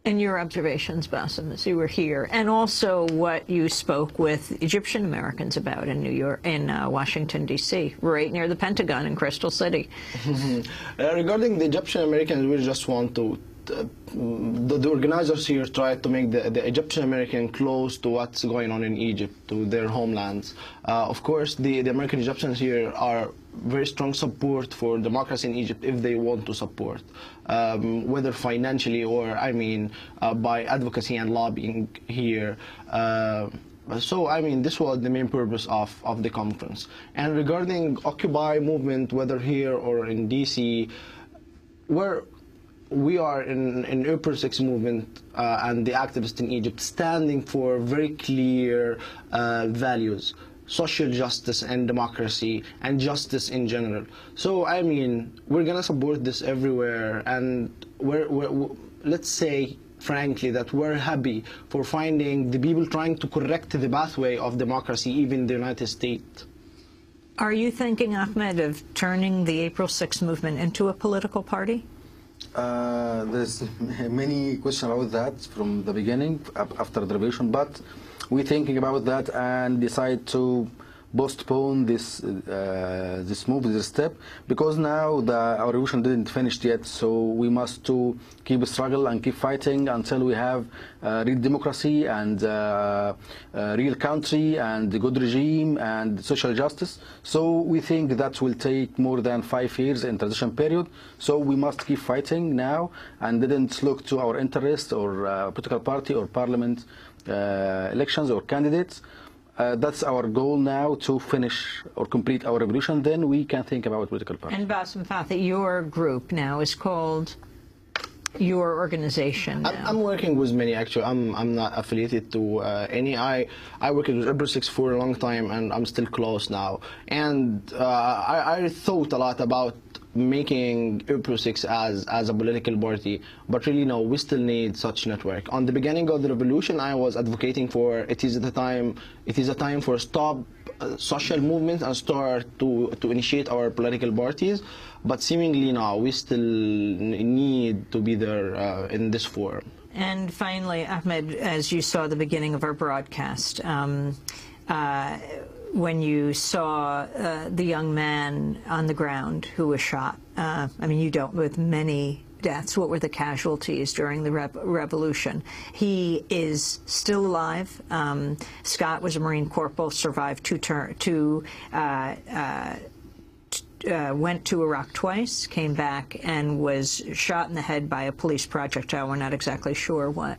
And your observations, Bassem, as you were here, and also what you spoke with Egyptian Americans about in New York, in uh, Washington D.C., right near the Pentagon in Crystal City. Uh, regarding the Egyptian Americans, we just want to. The, the organizers here tried to make the, the Egyptian American close to what's going on in Egypt, to their homelands. Uh, of course, the, the American Egyptians here are very strong support for democracy in Egypt if they want to support, um, whether financially or, I mean, uh, by advocacy and lobbying here. Uh, so, I mean, this was the main purpose of, of the conference. And regarding Occupy movement, whether here or in DC, where we are in, in April Six movement uh, and the activists in Egypt standing for very clear uh, values, social justice and democracy and justice in general. So I mean, we're gonna support this everywhere, and we're, we're, we let's say frankly that we're happy for finding the people trying to correct the pathway of democracy, even the United States. Are you thinking, Ahmed, of turning the April 6th movement into a political party? Uh, there's many questions about that from the beginning after the revolution, but we're thinking about that and decide to postpone this uh, this move, this step, because now the our revolution didn't finish yet. So we must to keep struggle and keep fighting until we have uh, real democracy and uh, uh, real country and good regime and social justice. So we think that will take more than five years in transition period. So we must keep fighting now and didn't look to our interest or uh, political party or parliament uh, elections or candidates. Uh, that's our goal now to finish or complete our revolution. Then we can think about political party. And Bassem Fathi, your group now is called your organization. I'm, I'm working with many actually. I'm I'm not affiliated to uh, any. I I worked with April Six for a long time, and I'm still close now. And uh, I I thought a lot about making April Six as as a political party, but really no, we still need such network. On the beginning of the revolution, I was advocating for it is the time. It is a time for stop uh, social movements and start to to initiate our political parties. But seemingly now we still need to be there uh, in this form. And finally, Ahmed, as you saw the beginning of our broadcast, um, uh, when you saw uh, the young man on the ground who was shot, uh, I mean, you dealt with many deaths. What were the casualties during the rev- revolution? He is still alive. Um, Scott was a Marine corporal, survived two, ter- two uh, uh, uh, went to Iraq twice, came back, and was shot in the head by a police projectile. We're not exactly sure what.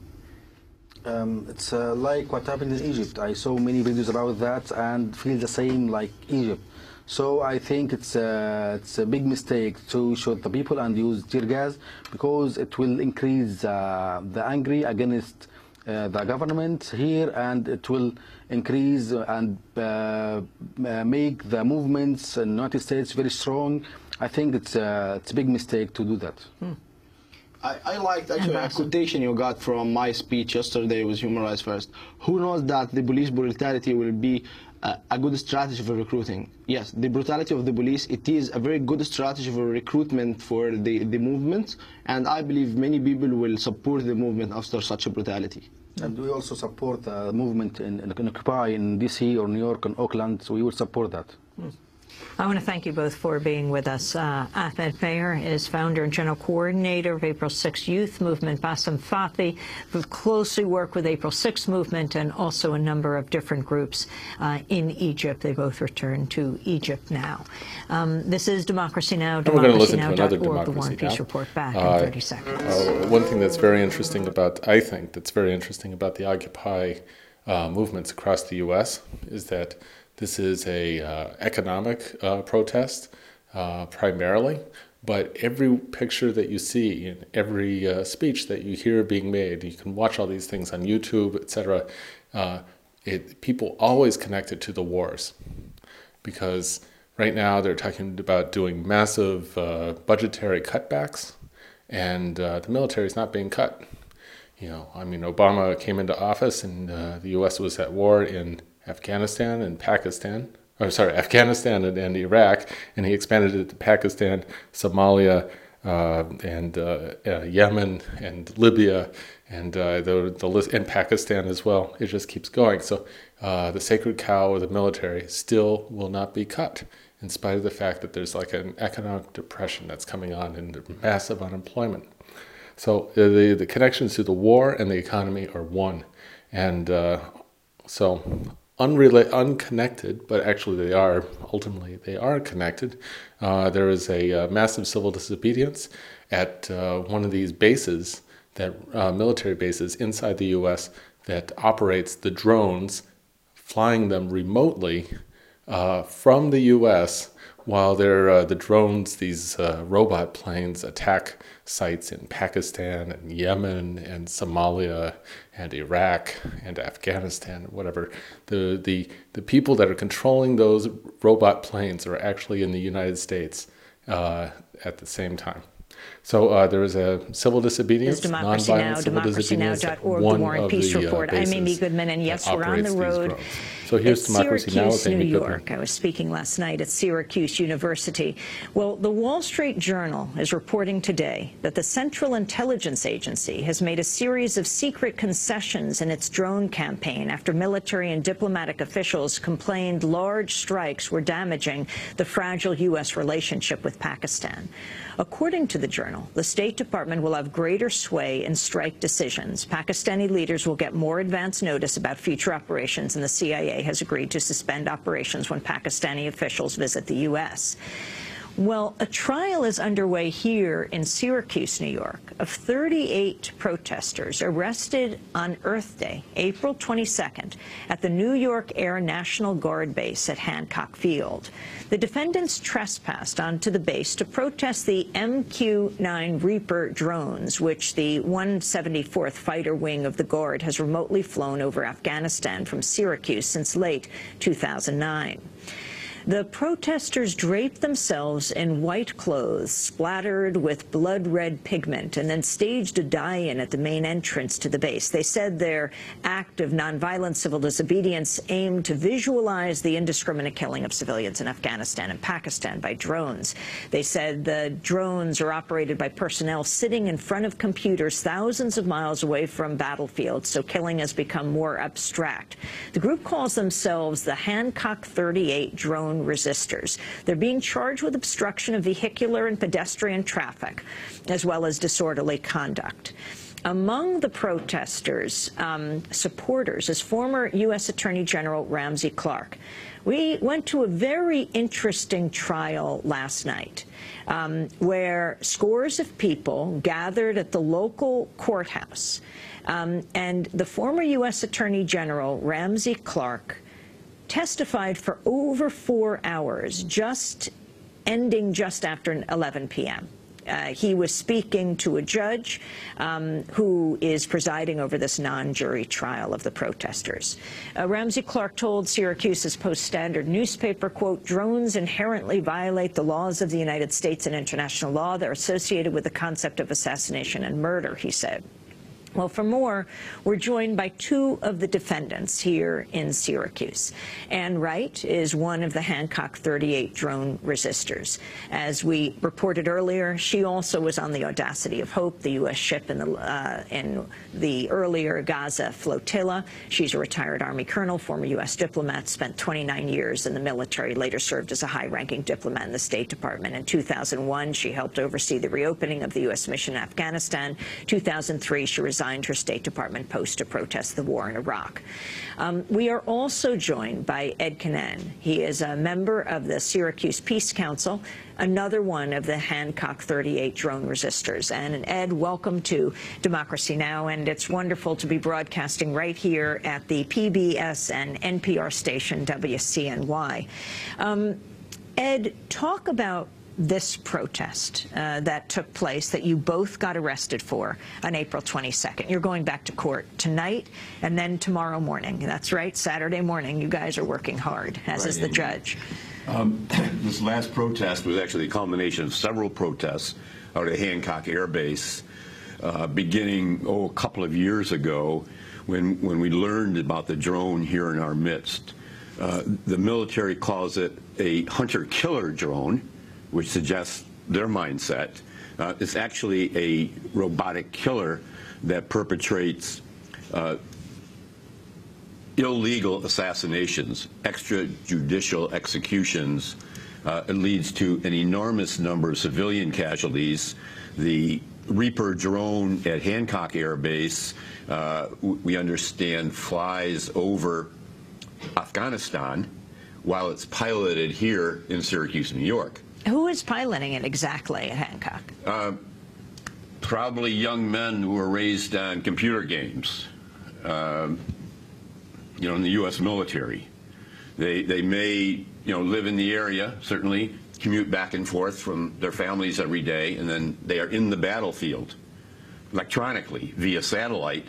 Um, it's uh, like what happened in Egypt. I saw many videos about that and feel the same like Egypt. So I think it's a, it's a big mistake to shoot the people and use tear gas because it will increase uh, the angry against uh, the government here and it will increase and uh, uh, make the movements in the United States very strong. I think it's, uh, it's a big mistake to do that. I, I liked actually a quotation you got from my speech yesterday with Human Rights First. Who knows that the police brutality will be uh, a good strategy for recruiting? Yes, the brutality of the police, it is a very good strategy for recruitment for the, the movement, and I believe many people will support the movement after such a brutality. And we also support the movement in, in, in Occupy in DC or New York and Oakland, so we will support that. I want to thank you both for being with us. Uh, Ahmed Maher is founder and general coordinator of April 6 Youth Movement. Bassem Fathi, who closely worked with April 6 Movement and also a number of different groups uh, in Egypt. They both returned to Egypt now. Um, this is Democracy Now! And we're going to listen to another democracynow.org, the War Democracy and Peace Now! Report back Uh, in 30 seconds. uh, one thing that's very interesting about, I think, that's very interesting about the Occupy uh, movements across the U.S. is that this is a uh, economic uh, protest uh, primarily, but every picture that you see every uh, speech that you hear being made, you can watch all these things on YouTube, etc. Uh, it people always connect it to the wars because right now they're talking about doing massive budgetary cutbacks, and the military is not being cut. You know, I mean, Obama came into office, and uh, the U.S. was at war in Afghanistan and Pakistan. Or sorry, Afghanistan and, and Iraq, and he expanded it to Pakistan, Somalia, uh, and uh, uh, Yemen and Libya, and uh, the the list and Pakistan as well. It just keeps going. So uh, the sacred cow of the military still will not be cut, in spite of the fact that there's like an economic depression that's coming on and massive unemployment. So uh, the the connections to the war and the economy are one, and so unrela- unconnected, but actually they are ultimately they are connected. Uh, there is a uh, massive civil disobedience at uh, one of these bases that uh, military bases inside the U.S. that operates the drones, flying them remotely uh, from the U.S. while they're uh, the drones, these robot planes attack sites in Pakistan and Yemen and Somalia and Iraq and Afghanistan, whatever. The, the, the people that are controlling those robot planes are actually in the United States uh, at the same time. So uh, there is a civil disobedience, Democracy Now!, nonviolent civil disobedience. democracynow.org, the one War and of Peace the, uh, Report. I'm Amy Goodman, and yes, we're on the road. drones. So here's Democracy Now! with Syracuse, Amy New Goodman. York. I was speaking last night at Syracuse University. Well, the Wall Street Journal is reporting today that the Central Intelligence Agency has made a series of secret concessions in its drone campaign after military and diplomatic officials complained large strikes were damaging the fragile U.S. relationship with Pakistan. According to the journal, the State Department will have greater sway in strike decisions. Pakistani leaders will get more advance notice about future operations, and the CIA has agreed to suspend operations when Pakistani officials visit the U.S. Well, a trial is underway here in Syracuse, New York, of 38 protesters arrested on Earth Day, April 22nd, at the New York Air National Guard base at Hancock Field. The defendants trespassed onto the base to protest the MQ-9 Reaper drones, which the 174th Fighter Wing of the Guard has remotely flown over Afghanistan from Syracuse since late 2009. The protesters draped themselves in white clothes splattered with blood red pigment and then staged a die-in at the main entrance to the base. They said their act of nonviolent civil disobedience aimed to visualize the indiscriminate killing of civilians in Afghanistan and Pakistan by drones. They said the drones are operated by personnel sitting in front of computers thousands of miles away from battlefields, so killing has become more abstract. The group calls themselves the Hancock 38 Drone Resistors. They're being charged with obstruction of vehicular and pedestrian traffic, as well as disorderly conduct. Among the protesters' um, supporters is former U.S. Attorney General Ramsey Clark. We went to a very interesting trial last night um, where scores of people gathered at the local courthouse. Um, and the former U.S. Attorney General, Ramsey Clark, testified for over four hours, just ending just after 11 p.m. Uh, he was speaking to a judge um, who is presiding over this non-jury trial of the protesters. Uh, Ramsey Clark told Syracuse's Post-Standard newspaper, quote, drones inherently violate the laws of the United States and international law. They're associated with the concept of assassination and murder, he said. Well, for more, we're joined by two of the defendants here in Syracuse. Ann Wright is one of the Hancock 38 drone resistors. As we reported earlier, she also was on the Audacity of Hope, the U.S. ship in the, uh, in the earlier Gaza flotilla. She's a retired Army colonel, former U.S. diplomat, spent 29 years in the military, later served as a high-ranking diplomat in the State Department. In 2001, she helped oversee the reopening of the U.S. mission in Afghanistan. 2003, she resigned her State Department post to protest the war in Iraq. Um, we are also joined by Ed Kinane. He is a member of the Syracuse Peace Council, another one of the Hancock 38 drone resistors. And Ed, welcome to Democracy Now! And it's wonderful to be broadcasting right here at the PBS and NPR station WCNY. Um, Ed, talk about this protest uh, that took place that you both got arrested for on April 22nd. You're going back to court tonight and then tomorrow morning. That's right, Saturday morning. You guys are working hard, as right. is the judge. Um, this last protest was actually a culmination of several protests out at Hancock Air Base, uh, beginning oh, a couple of years ago when, when we learned about the drone here in our midst. Uh, the military calls it a hunter-killer drone which suggests their mindset. Uh, it's actually a robotic killer that perpetrates uh, illegal assassinations, extrajudicial executions. Uh, it leads to an enormous number of civilian casualties. The Reaper drone at Hancock Air Base, uh, we understand, flies over Afghanistan while it's piloted here in Syracuse, New York. Who is piloting it exactly at Hancock? Uh, probably young men who were raised on computer games, uh, you know, in the U.S. military. They, they may, you know, live in the area, certainly, commute back and forth from their families every day, and then they are in the battlefield electronically via satellite,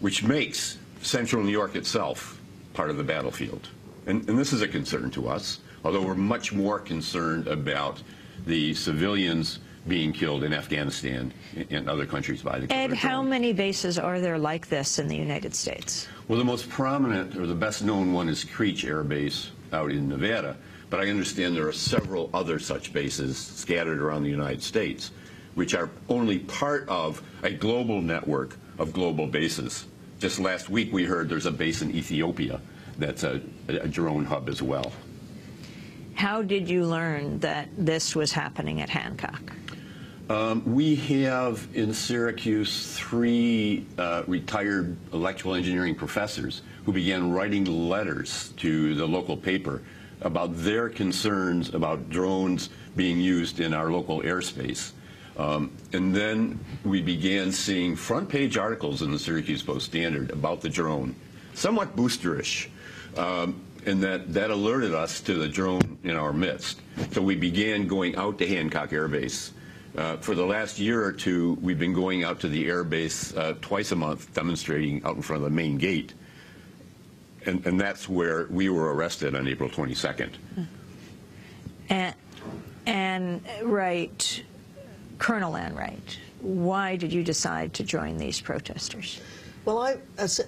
which makes central New York itself part of the battlefield. And, and this is a concern to us although we're much more concerned about the civilians being killed in Afghanistan and other countries by the Ed, how many bases are there like this in the United States? Well, the most prominent or the best known one is Creech Air Base out in Nevada, but I understand there are several other such bases scattered around the United States, which are only part of a global network of global bases. Just last week we heard there's a base in Ethiopia that's a, a drone hub as well. How did you learn that this was happening at Hancock? Um, we have in Syracuse three uh, retired electrical engineering professors who began writing letters to the local paper about their concerns about drones being used in our local airspace. Um, and then we began seeing front page articles in the Syracuse Post Standard about the drone, somewhat boosterish. Um, and that, that alerted us to the drone in our midst. So we began going out to Hancock Air Base. Uh, for the last year or two, we've been going out to the air base uh, twice a month, demonstrating out in front of the main gate. And, and that's where we were arrested on April 22nd. And, and right, Colonel Ann Wright, why did you decide to join these protesters? Well, I,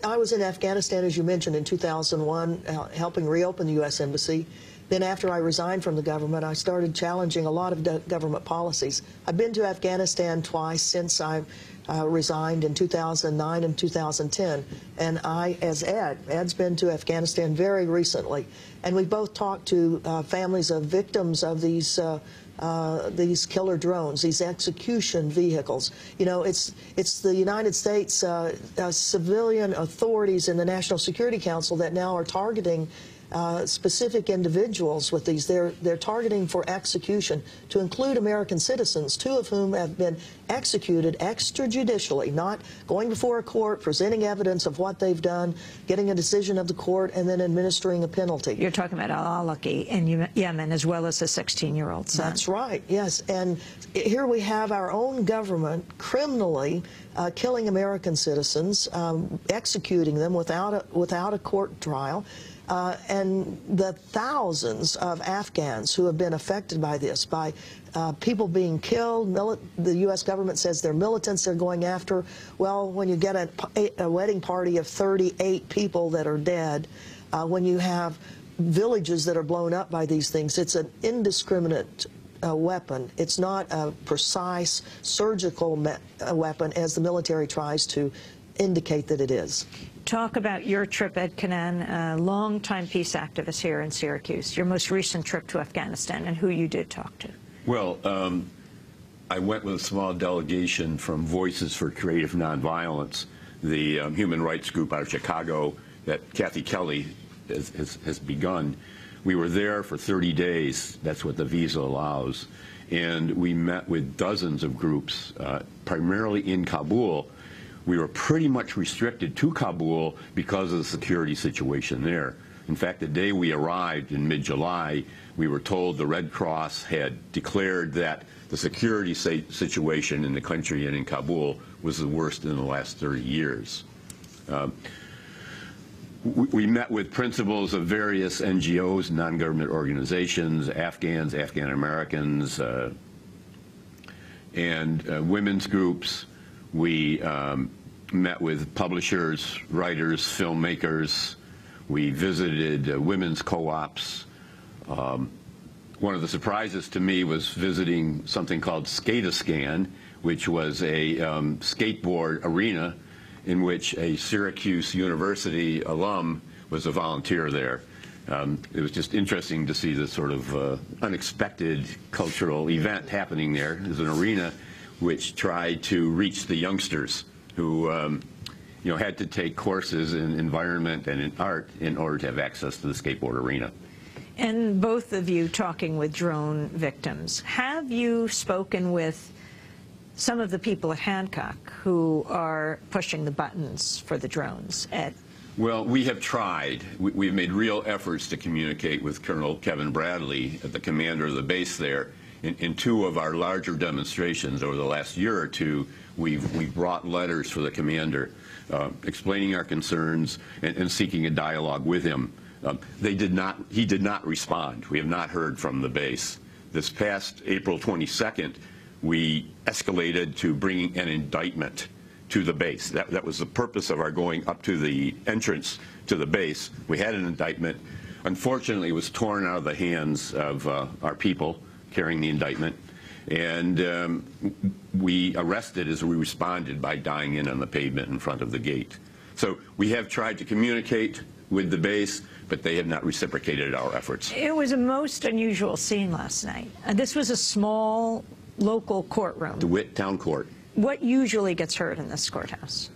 I was in Afghanistan, as you mentioned, in 2001, uh, helping reopen the U.S. Embassy. Then after I resigned from the government, I started challenging a lot of government policies. I've been to Afghanistan twice since I uh, resigned in 2009 and 2010. And I, as Ed, Ed's been to Afghanistan very recently. And we both talked to uh, families of victims of these uh, uh, these killer drones, these execution vehicles. You know, it's it's the United States uh, uh, civilian authorities and the National Security Council that now are targeting uh, specific individuals with these. They're, they're targeting for execution to include American citizens, two of whom have been executed extrajudicially, not going before a court, presenting evidence of what they've done, getting a decision of the court, and then administering a penalty. You're talking about al-Awlaki in Yemen as well as a 16-year-old son. That's right, yes. And here we have our own government criminally uh, killing American citizens, um, executing them without a, without a court trial. Uh, and the thousands of Afghans who have been affected by this, by uh, people being killed. the U.S. government says they're militants they're going after. Well, when you get a, a wedding party of 38 people that are dead, uh, when you have villages that are blown up by these things, it's an indiscriminate uh, weapon. It's not a precise surgical weapon as the military tries to indicate that it is. Talk about your trip, Ed Kinane, a longtime peace activist here in Syracuse, your most recent trip to Afghanistan, and who you did talk to. Well, um, I went with a small delegation from Voices for Creative Nonviolence, the um, human rights group out of Chicago that Kathy Kelly has, has, has begun. We were there for 30 days. That's what the visa allows. And we met with dozens of groups, uh, primarily in Kabul. We were pretty much restricted to Kabul because of the security situation there. In fact, the day we arrived in mid-July, we were told the Red Cross had declared that the security situation in the country and in Kabul was the worst in the last 30 years. Um, we met with principals of various NGOs, non-government organizations, Afghans, Afghan Americans, uh, and uh, women's groups. We um, met with publishers, writers, filmmakers. We visited uh, women's co-ops. Um, one of the surprises to me was visiting something called Skateistan, which was a um, skateboard arena in which a Syracuse University alum was a volunteer there. Um, it was just interesting to see this sort of uh, unexpected cultural event happening there. Was an arena which tried to reach the youngsters who um, you know, had to take courses in environment and in art in order to have access to the skateboard arena. And both of you talking with drone victims, have you spoken with some of the people at Hancock who are pushing the buttons for the drones, Ed? Well, we have tried. We, have made real efforts to communicate with Colonel Kevin Bradley, the commander of the base there. In, in two of our larger demonstrations over the last year or two, we've, we've brought letters for the commander uh, explaining our concerns and, and seeking a dialogue with him. Um, they did not, he did not respond. We have not heard from the base. This past April 22nd, we escalated to bringing an indictment to the base. That, that was the purpose of our going up to the entrance to the base. We had an indictment. Unfortunately, it was torn out of the hands of uh, our people carrying the indictment. And um, we arrested as we responded by dying in on the pavement in front of the gate. So we have tried to communicate with the base, but they have not reciprocated our efforts. It was a most unusual scene last night. Uh, this was a small local courtroom. DeWitt Town Court. What usually gets heard in this courthouse?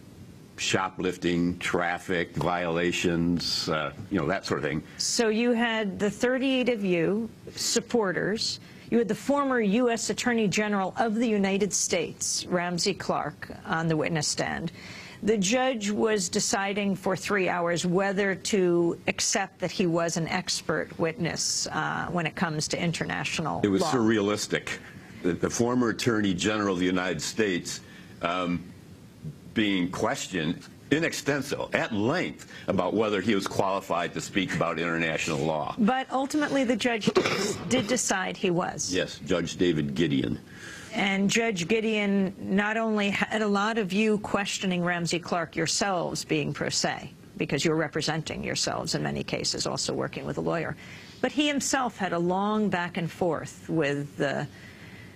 Shoplifting, traffic violations, uh, you know, that sort of thing. So you had the 38 of you, supporters. You had the former U.S. Attorney General of the United States, Ramsey Clark, on the witness stand. The judge was deciding for three hours whether to accept that he was an expert witness uh, when it comes to international It was law. surrealistic. The, the, former Attorney General of the United States um, being questioned in extenso, at length, about whether he was qualified to speak about international law. But ultimately, the judge did decide he was. Yes, Judge David Gideon. And Judge Gideon not only had a lot of you questioning Ramsey Clark yourselves being pro se, because you're representing yourselves in many cases, also working with a lawyer, but he himself had a long back and forth with, uh,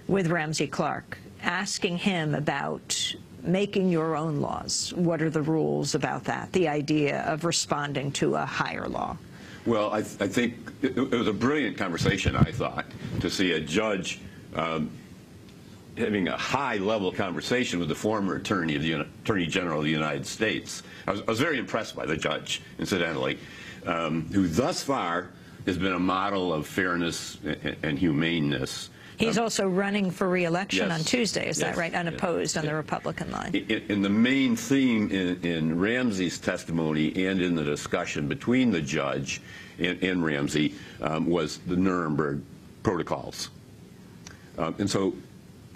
with Ramsey Clark, asking him about making your own laws. What are the rules about that? The idea of responding to a higher law. Well, I, th I think it, it, was a brilliant conversation, I thought, to see a judge um, having a high-level conversation with the former attorney the Attorney General of the United States. I was, I was very impressed by the judge, incidentally, um, who thus far has been a model of fairness and, and humaneness. He's also running for re-election yes, on Tuesday, is yes, that right? Unopposed yes. on the Republican line. In, in the main theme in, in, Ramsey's testimony and in the discussion between the judge and, and Ramsey um, was the Nuremberg protocols. Um, and so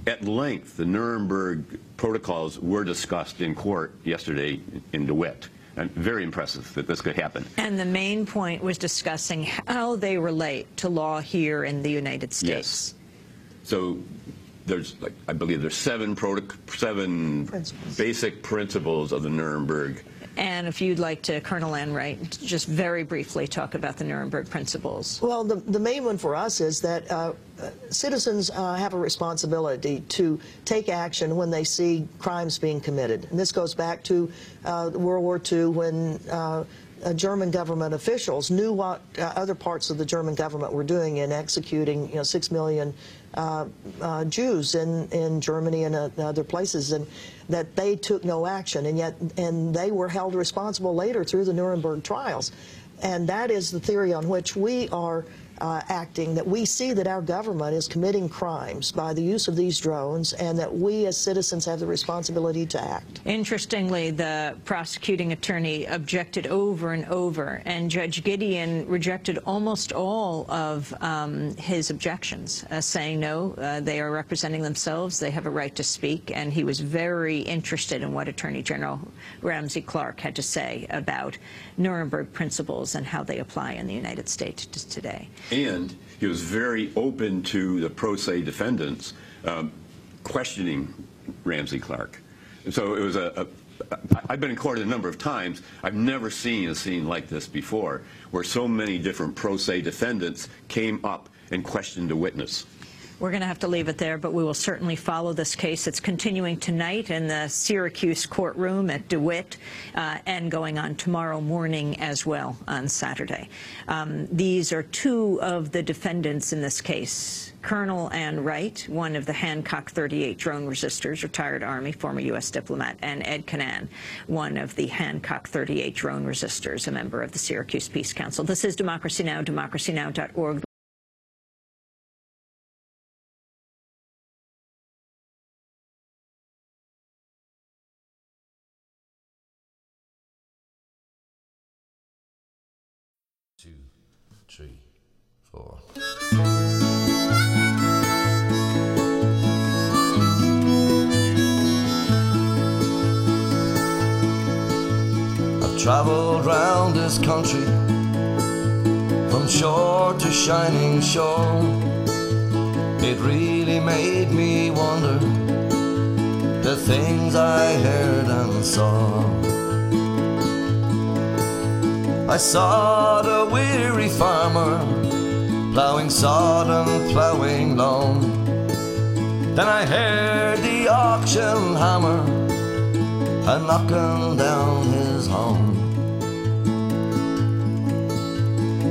at length, the Nuremberg protocols were discussed in court yesterday in DeWitt. And very impressive that this could happen. And the main point was discussing how they relate to law here in the United States. Yes. So there's, like, I believe there's seven, seven principles. basic principles of the Nuremberg and if you'd like to, Colonel Ann Wright, just very briefly talk about the Nuremberg principles. Well, the, the main one for us is that uh, citizens uh, have a responsibility to take action when they see crimes being committed. And this goes back to uh, World War II when uh, uh, German government officials knew what uh, other parts of the German government were doing in executing, you know, six million uh, uh, Jews in, in Germany and uh, other places, and that they took no action, and yet and they were held responsible later through the Nuremberg trials, and that is the theory on which we are uh, acting, that we see that our government is committing crimes by the use of these drones and that we as citizens have the responsibility to act. Interestingly, the prosecuting attorney objected over and over, and Judge Gideon rejected almost all of um, his objections, uh, saying no, uh, they are representing themselves, they have a right to speak, and he was very interested in what Attorney General Ramsey Clark had to say about Nuremberg principles and how they apply in the United States today. And he was very open to the pro se defendants um, questioning Ramsey Clark. And so it was a, a I've been in court a number of times. I've never seen a scene like this before, where so many different pro se defendants came up and questioned a witness. We're going to have to leave it there, but we will certainly follow this case. It's continuing tonight in the Syracuse courtroom at DeWitt uh, and going on tomorrow morning as well on Saturday. Um, these are two of the defendants in this case. Colonel Ann Wright, one of the Hancock 38 drone resistors, retired Army, former U.S. diplomat, and Ed Kinane, one of the Hancock 38 drone resistors, a member of the Syracuse Peace Council. This is Democracy Now!, democracynow.org. I've traveled round this country from shore to shining shore. It really made me wonder the things I heard and saw. I saw the weary farmer plowing sod and plowing loam. Then I heard the auction hammer a knocking down his home.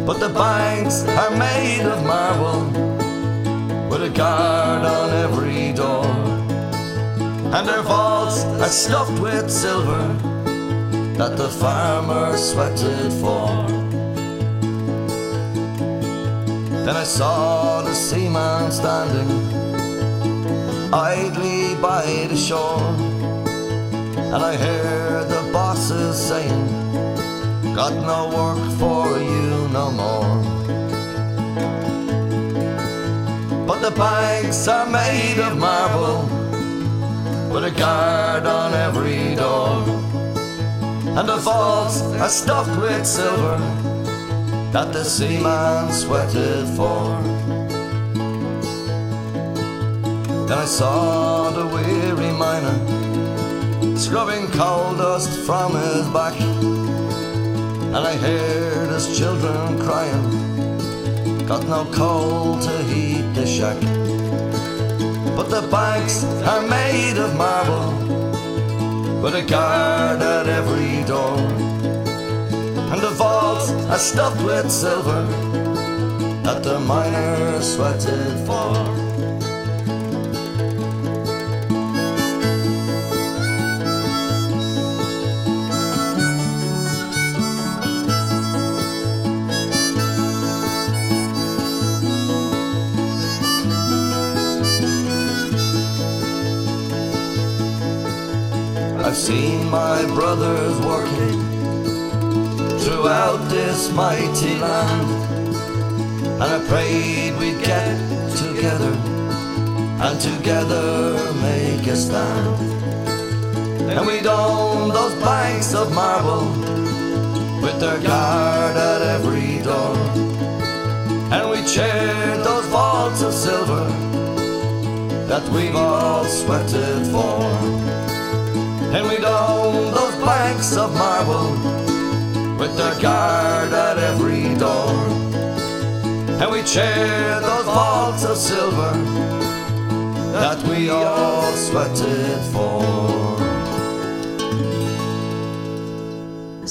But the banks are made of marble with a guard on every door, and their vaults are stuffed with silver that the farmer sweated for. Then I saw the seaman standing idly by the shore, and I heard the bosses saying, Got no work for you no more. But the banks are made of marble with a guard on every door. And the vaults are stuffed with silver that the seaman sweated for. Then I saw the weary miner scrubbing coal dust from his back, and I heard his children crying, got no coal to heat the shack. But the banks are made of marble with a guard at every door are stuffed with silver that the miners sweated for. I've seen my brothers working throughout this mighty land. And I prayed we'd get together and together make a stand. And we'd own those banks of marble with their guard at every door. And we shared those vaults of silver that we've all sweated for. And we'd own those banks of marble with their guard at every door. And we'd share those vaults of silver that we all sweated for.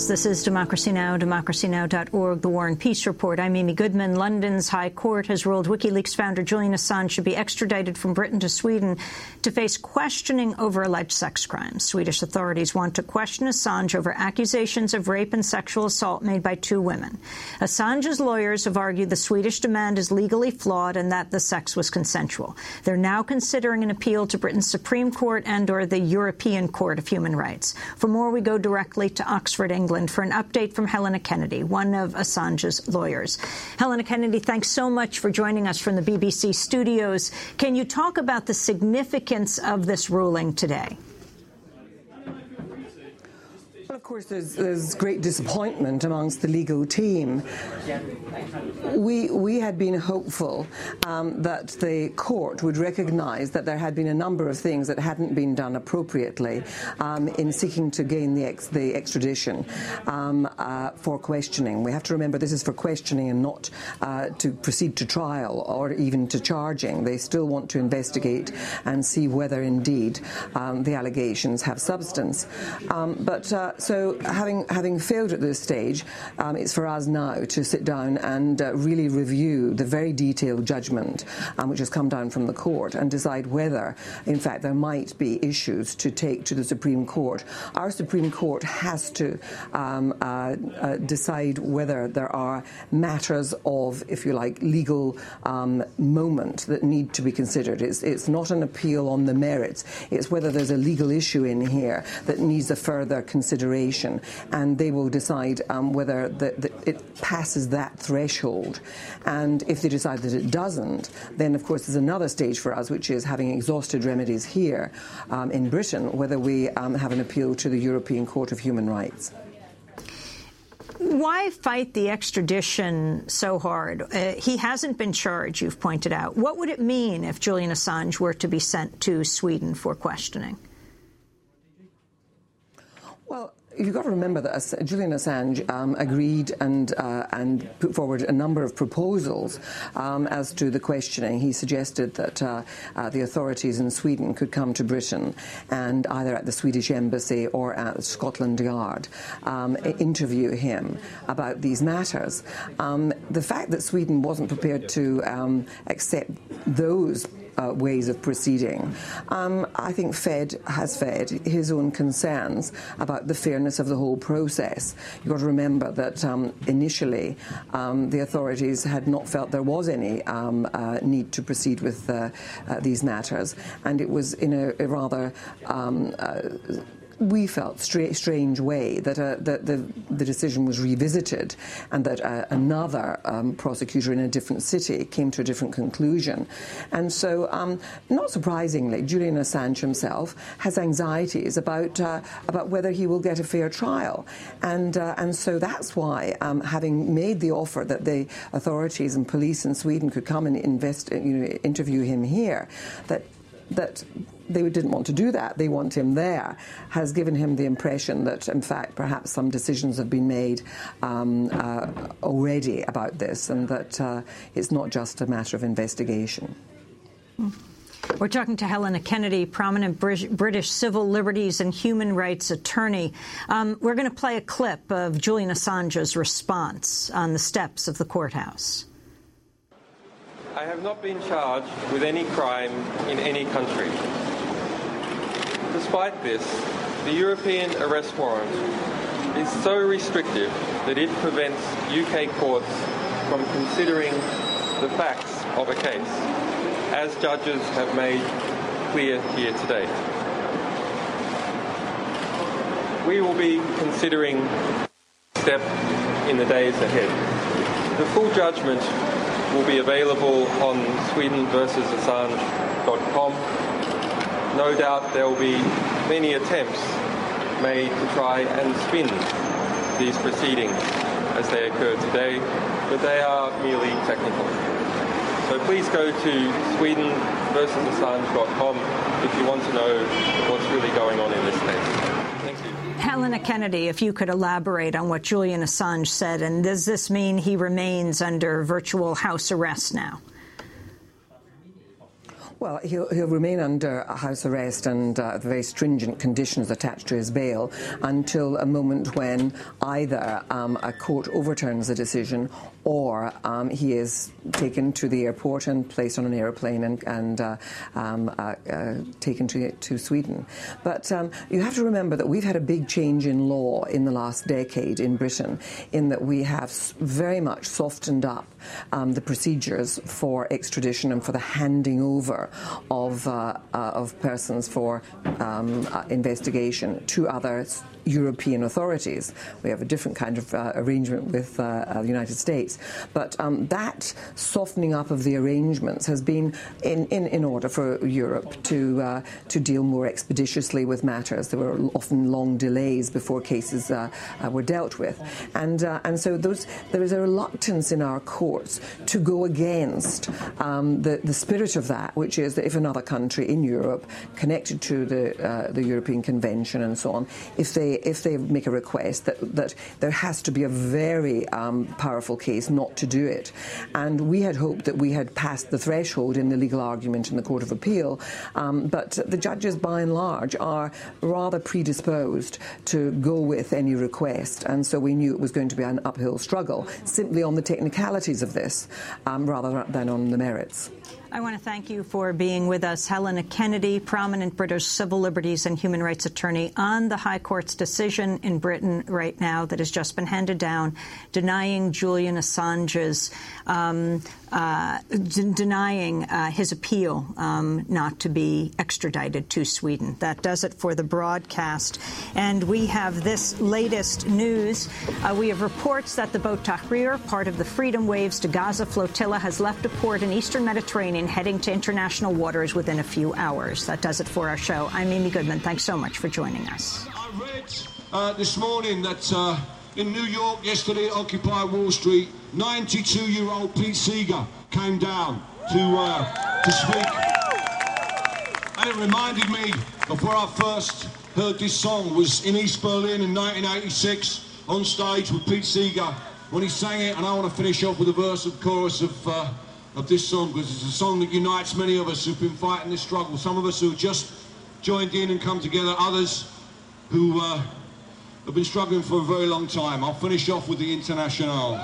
This is Democracy Now!, democracynow.org, The War and Peace Report. I'm Amy Goodman. London's High Court has ruled WikiLeaks founder Julian Assange should be extradited from Britain to Sweden to face questioning over alleged sex crimes. Swedish authorities want to question Assange over accusations of rape and sexual assault made by two women. Assange's lawyers have argued the Swedish demand is legally flawed and that the sex was consensual. They're now considering an appeal to Britain's Supreme Court and or the European Court of Human Rights. For more, we go directly to Oxford, England for an update from Helena Kennedy, one of Assange's lawyers. Helena Kennedy, thanks so much for joining us from the BBC studios. Can you talk about the significance of this ruling today? Well, of course, there's, there's great disappointment amongst the legal team. We, we had been hopeful um, that the court would recognise that there had been a number of things that hadn't been done appropriately um, in seeking to gain the, ex, the extradition um, uh, for questioning. We have to remember this is for questioning and not uh, to proceed to trial or even to charging. They still want to investigate and see whether indeed um, the allegations have substance. Um, but uh, so having having failed at this stage, um, it's for us now to sit down and uh, really review the very detailed judgment um, which has come down from the court and decide whether, in fact, there might be issues to take to the Supreme Court. Our Supreme Court has to um, uh, uh, decide whether there are matters of, if you like, legal um, moment that need to be considered. It's, it's not an appeal on the merits. It's whether there's a legal issue in here that needs a further consideration, and they will decide um, whether the, the, it passes that threshold. And if they decide that it doesn't, then of course there's another stage for us, which is having exhausted remedies here um, in Britain, whether we um, have an appeal to the European Court of Human Rights. Why fight the extradition so hard? Uh, he hasn't been charged, you've pointed out. What would it mean if Julian Assange were to be sent to Sweden for questioning? Well, you've got to remember that Julian Assange um, agreed and uh, and put forward a number of proposals um, as to the questioning. He suggested that uh, uh, the authorities in Sweden could come to Britain and either at the Swedish embassy or at Scotland Yard um, interview him about these matters. Um, the fact that Sweden wasn't prepared to um, accept those uh, ways of proceeding. Um, I think Fed has fed his own concerns about the fairness of the whole process. You've got to remember that um, initially um, the authorities had not felt there was any um, uh, need to proceed with uh, uh, these matters, and it was in a, a rather um, uh, we felt stra- strange way that, uh, that the, the decision was revisited and that uh, another um, prosecutor in a different city came to a different conclusion. And so, um, not surprisingly, Julian Assange himself has anxieties about, uh, about whether he will get a fair trial. And, uh, and so that's why, um, having made the offer that the authorities and police in Sweden could come and invest, you know, interview him here, that that they didn't want to do that. They want him there. Has given him the impression that, in fact, perhaps some decisions have been made um, uh, already about this, and that uh, it's not just a matter of investigation. We're talking to Helena Kennedy, prominent British civil liberties and human rights attorney. Um, we're going to play a clip of Julian Assange's response on the steps of the courthouse. I have not been charged with any crime in any country. Despite this, the European arrest warrant is so restrictive that it prevents UK courts from considering the facts of a case, as judges have made clear here today. we will be considering step in the days ahead. The full judgment will be available on swedenversusassange.com. No doubt there will be many attempts made to try and spin these proceedings as they occur today, but they are merely technical. So please go to swedenversusassange.com if you want to know what's really going on in this case. Helena Kennedy, if you could elaborate on what Julian Assange said, and does this mean he remains under virtual house arrest now? Well, he'll, he'll remain under house arrest and uh, very stringent conditions attached to his bail until a moment when either um, a court overturns a decision or um, he is taken to the airport and placed on an aeroplane and, and uh, um, uh, uh, taken to, to Sweden. But um, you have to remember that we've had a big change in law in the last decade in Britain, in that we have very much softened up um, the procedures for extradition and for the handing over of, uh, uh, of persons for um, investigation to others European authorities. We have a different kind of uh, arrangement with uh, uh, the United States. But um, that softening up of the arrangements has been in, in, in order for Europe to, uh, to deal more expeditiously with matters. There were often long delays before cases uh, uh, were dealt with. And, and so those, there is a reluctance in our courts to go against um, the, the spirit of that, which is that if another country in Europe connected to the, the European Convention and so on, if they if they make a request, that, that there has to be a very um, powerful case not to do it. And we had hoped that we had passed the threshold in the legal argument in the Court of Appeal, um, but the judges, by and large, are rather predisposed to go with any request, and so we knew it was going to be an uphill struggle, simply on the technicalities of this, um, rather than on the merits. I want to thank you for being with us. Helena Kennedy, prominent British civil liberties and human rights attorney, on the High Court's decision in Britain right now that has just been handed down, denying Julian Assange's um, uh, denying uh, his appeal um, not to be extradited to Sweden. That does it for the broadcast. And we have this latest news. Uh, we have reports that the boat Tahrir, part of the Freedom Waves to Gaza flotilla, has left a port in eastern Mediterranean heading to international waters within a few hours. That does it for our show. I'm Amy Goodman. Thanks so much for joining us. I read uh, this morning that uh, in New York yesterday Occupy Wall Street, 92-year-old Pete Seeger came down to, uh, to speak. And it reminded me of where I first heard this song was in East Berlin in 1986 on stage with Pete Seeger when he sang it and I want to finish off with a verse of chorus of, uh, of this song because it's a song that unites many of us who've been fighting this struggle. Some of us who have just joined in and come together, others who uh, have been struggling for a very long time. I'll finish off with the Internationale.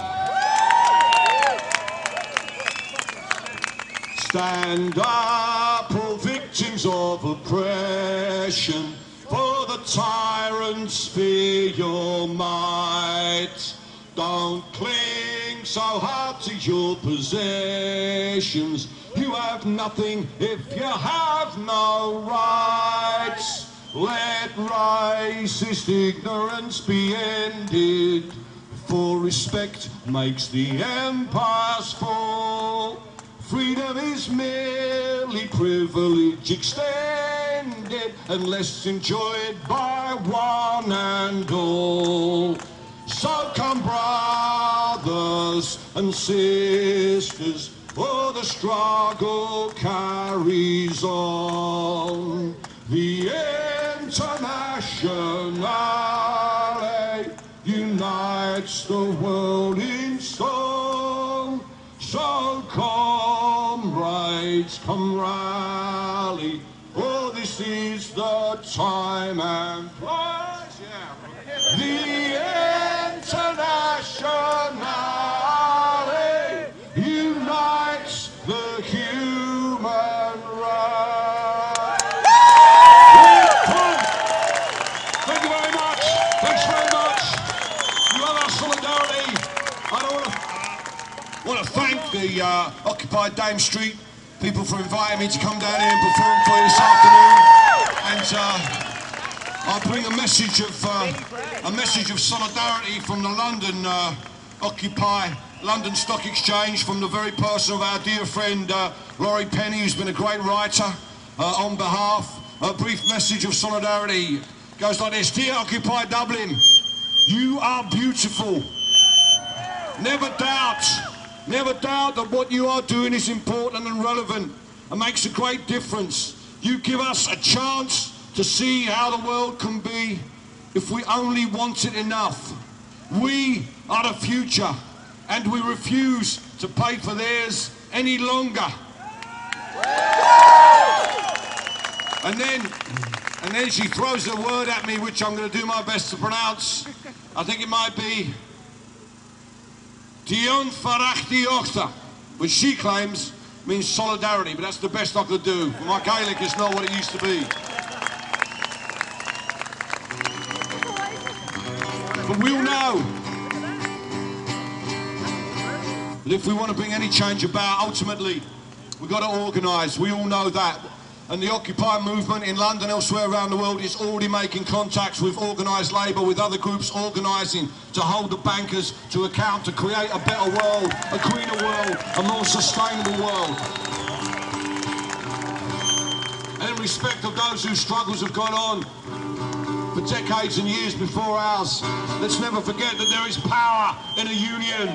Stand up, all victims of oppression, for the tyrants fear your might. Don't cling so hard to your possessions. You have nothing if you have no rights. Let racist ignorance be ended, for respect makes the empires fall. Freedom is merely privilege extended unless enjoyed by one and all. So come brothers and sisters, for the struggle carries on. The Internationale unites the world in song. So come, comrades, come rally, for this is the time and place. Yeah. The Unites the human race. Thank you very much. Thanks very much. You our solidarity. I want to thank the uh, Dame Street people for inviting me to come down here and perform for you this afternoon. And uh, I bring a message of uh, a message of solidarity from the London uh, Occupy London Stock Exchange from the very person of our dear friend uh, Laurie Penny, who's been a great writer. Uh, on behalf, a brief message of solidarity goes like this: Dear Occupy Dublin, you are beautiful. Never doubt, never doubt that what you are doing is important and relevant and makes a great difference. You give us a chance to see how the world can be if we only want it enough. We are the future and we refuse to pay for theirs any longer. And then, and then she throws a word at me which I'm going to do my best to pronounce. I think it might be Dion Farachti which she claims means solidarity, but that's the best I could do. My Gaelic is not what it used to be. But we'll know that if we want to bring any change about, ultimately, we've got to organise. We all know that. And the Occupy movement in London, elsewhere around the world, is already making contacts with organised labour, with other groups organising to hold the bankers to account, to create a better world, a greener world, a more sustainable world. And in respect of those whose struggles have gone on for decades and years before ours, let's never forget that there is power in a union.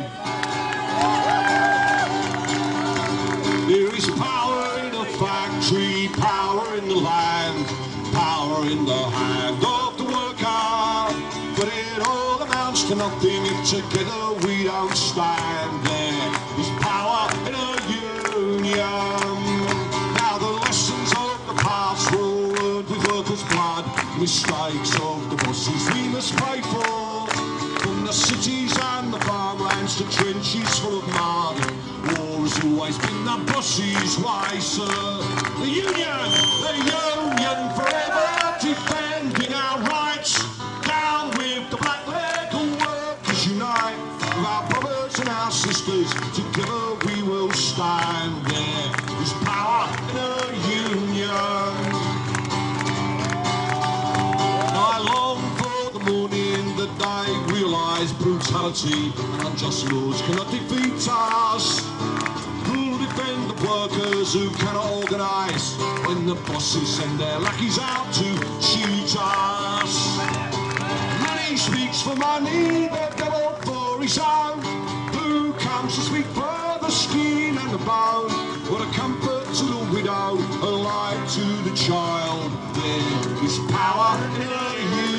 There is power in a factory, power in the land, power in the hand of the worker. But it all amounts to nothing if together we don't stand. There is power in a union. Blood. Mistakes of the bosses we must pay for. From the cities and the farmlands to trenches full of mud. War has always been the boss's way, sir. The union, the union forever defending our rights. Down with the black legal workers unite. With our brothers and our sisters, together we will stand there. There's power in a union. They realise brutality and unjust laws cannot defeat us. Who'll defend the workers who cannot organise when the bosses send their lackeys out to cheat us? Money speaks for money, the devil for his own. Who comes to speak for the skin and the bone? What a comfort to the widow, a light to the child. There is power in a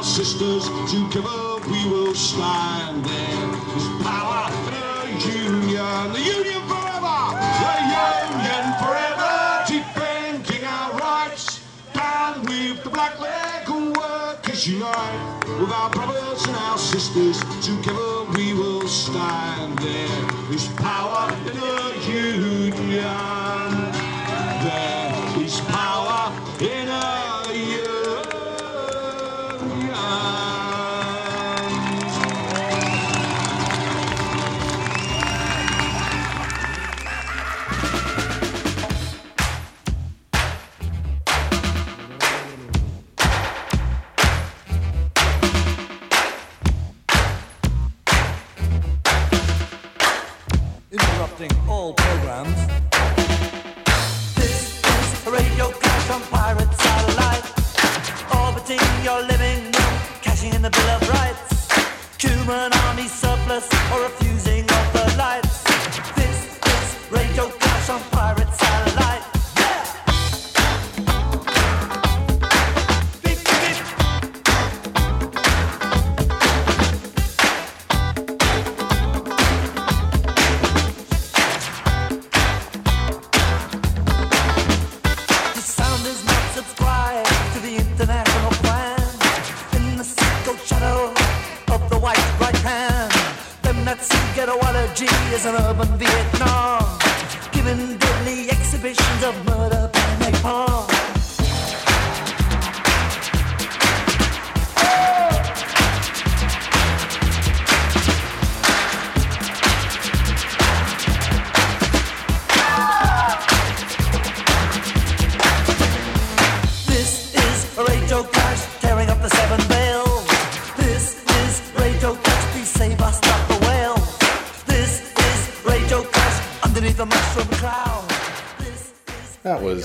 Our sisters, together we will stand. There is power in a union. The union forever. The union forever defending our rights. Down with the black legal workers unite. With our brothers and our sisters, together we will stand. There is power in a union.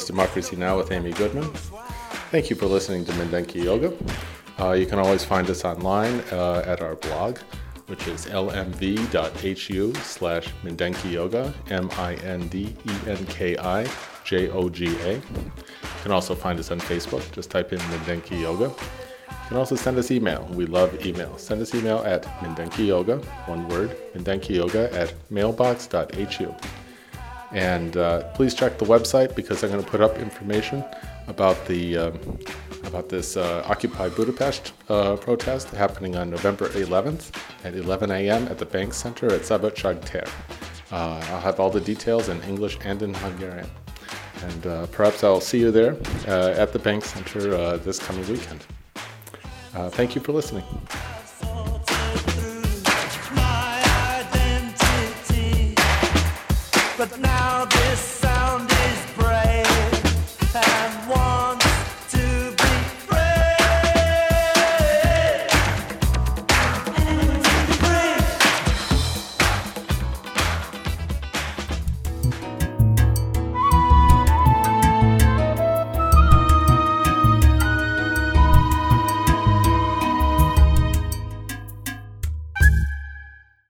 Democracy Now! with Amy Goodman. Thank you for listening to Mindenki Joga. Uh, you can always find us online uh, at our blog, which is lmv.hu slash Mindenki Joga, M-I-N-D-E-N-K-I J-O-G-A. You can also find us on Facebook. Just type in Mindenki Joga. You can also send us email. We love email. Send us email at Mindenki Joga, one word, Mindenki Joga at mailbox.hu. And uh, please check the website because I'm going to put up information about the um, about this uh, Occupy Budapest uh, protest happening on November 11th at 11 a.m. at the Bank Center at Szabadság tér. Uh, I'll have all the details in English and in Hungarian. And uh, perhaps I'll see you there uh, at the Bank Center this coming weekend. Thank you for listening.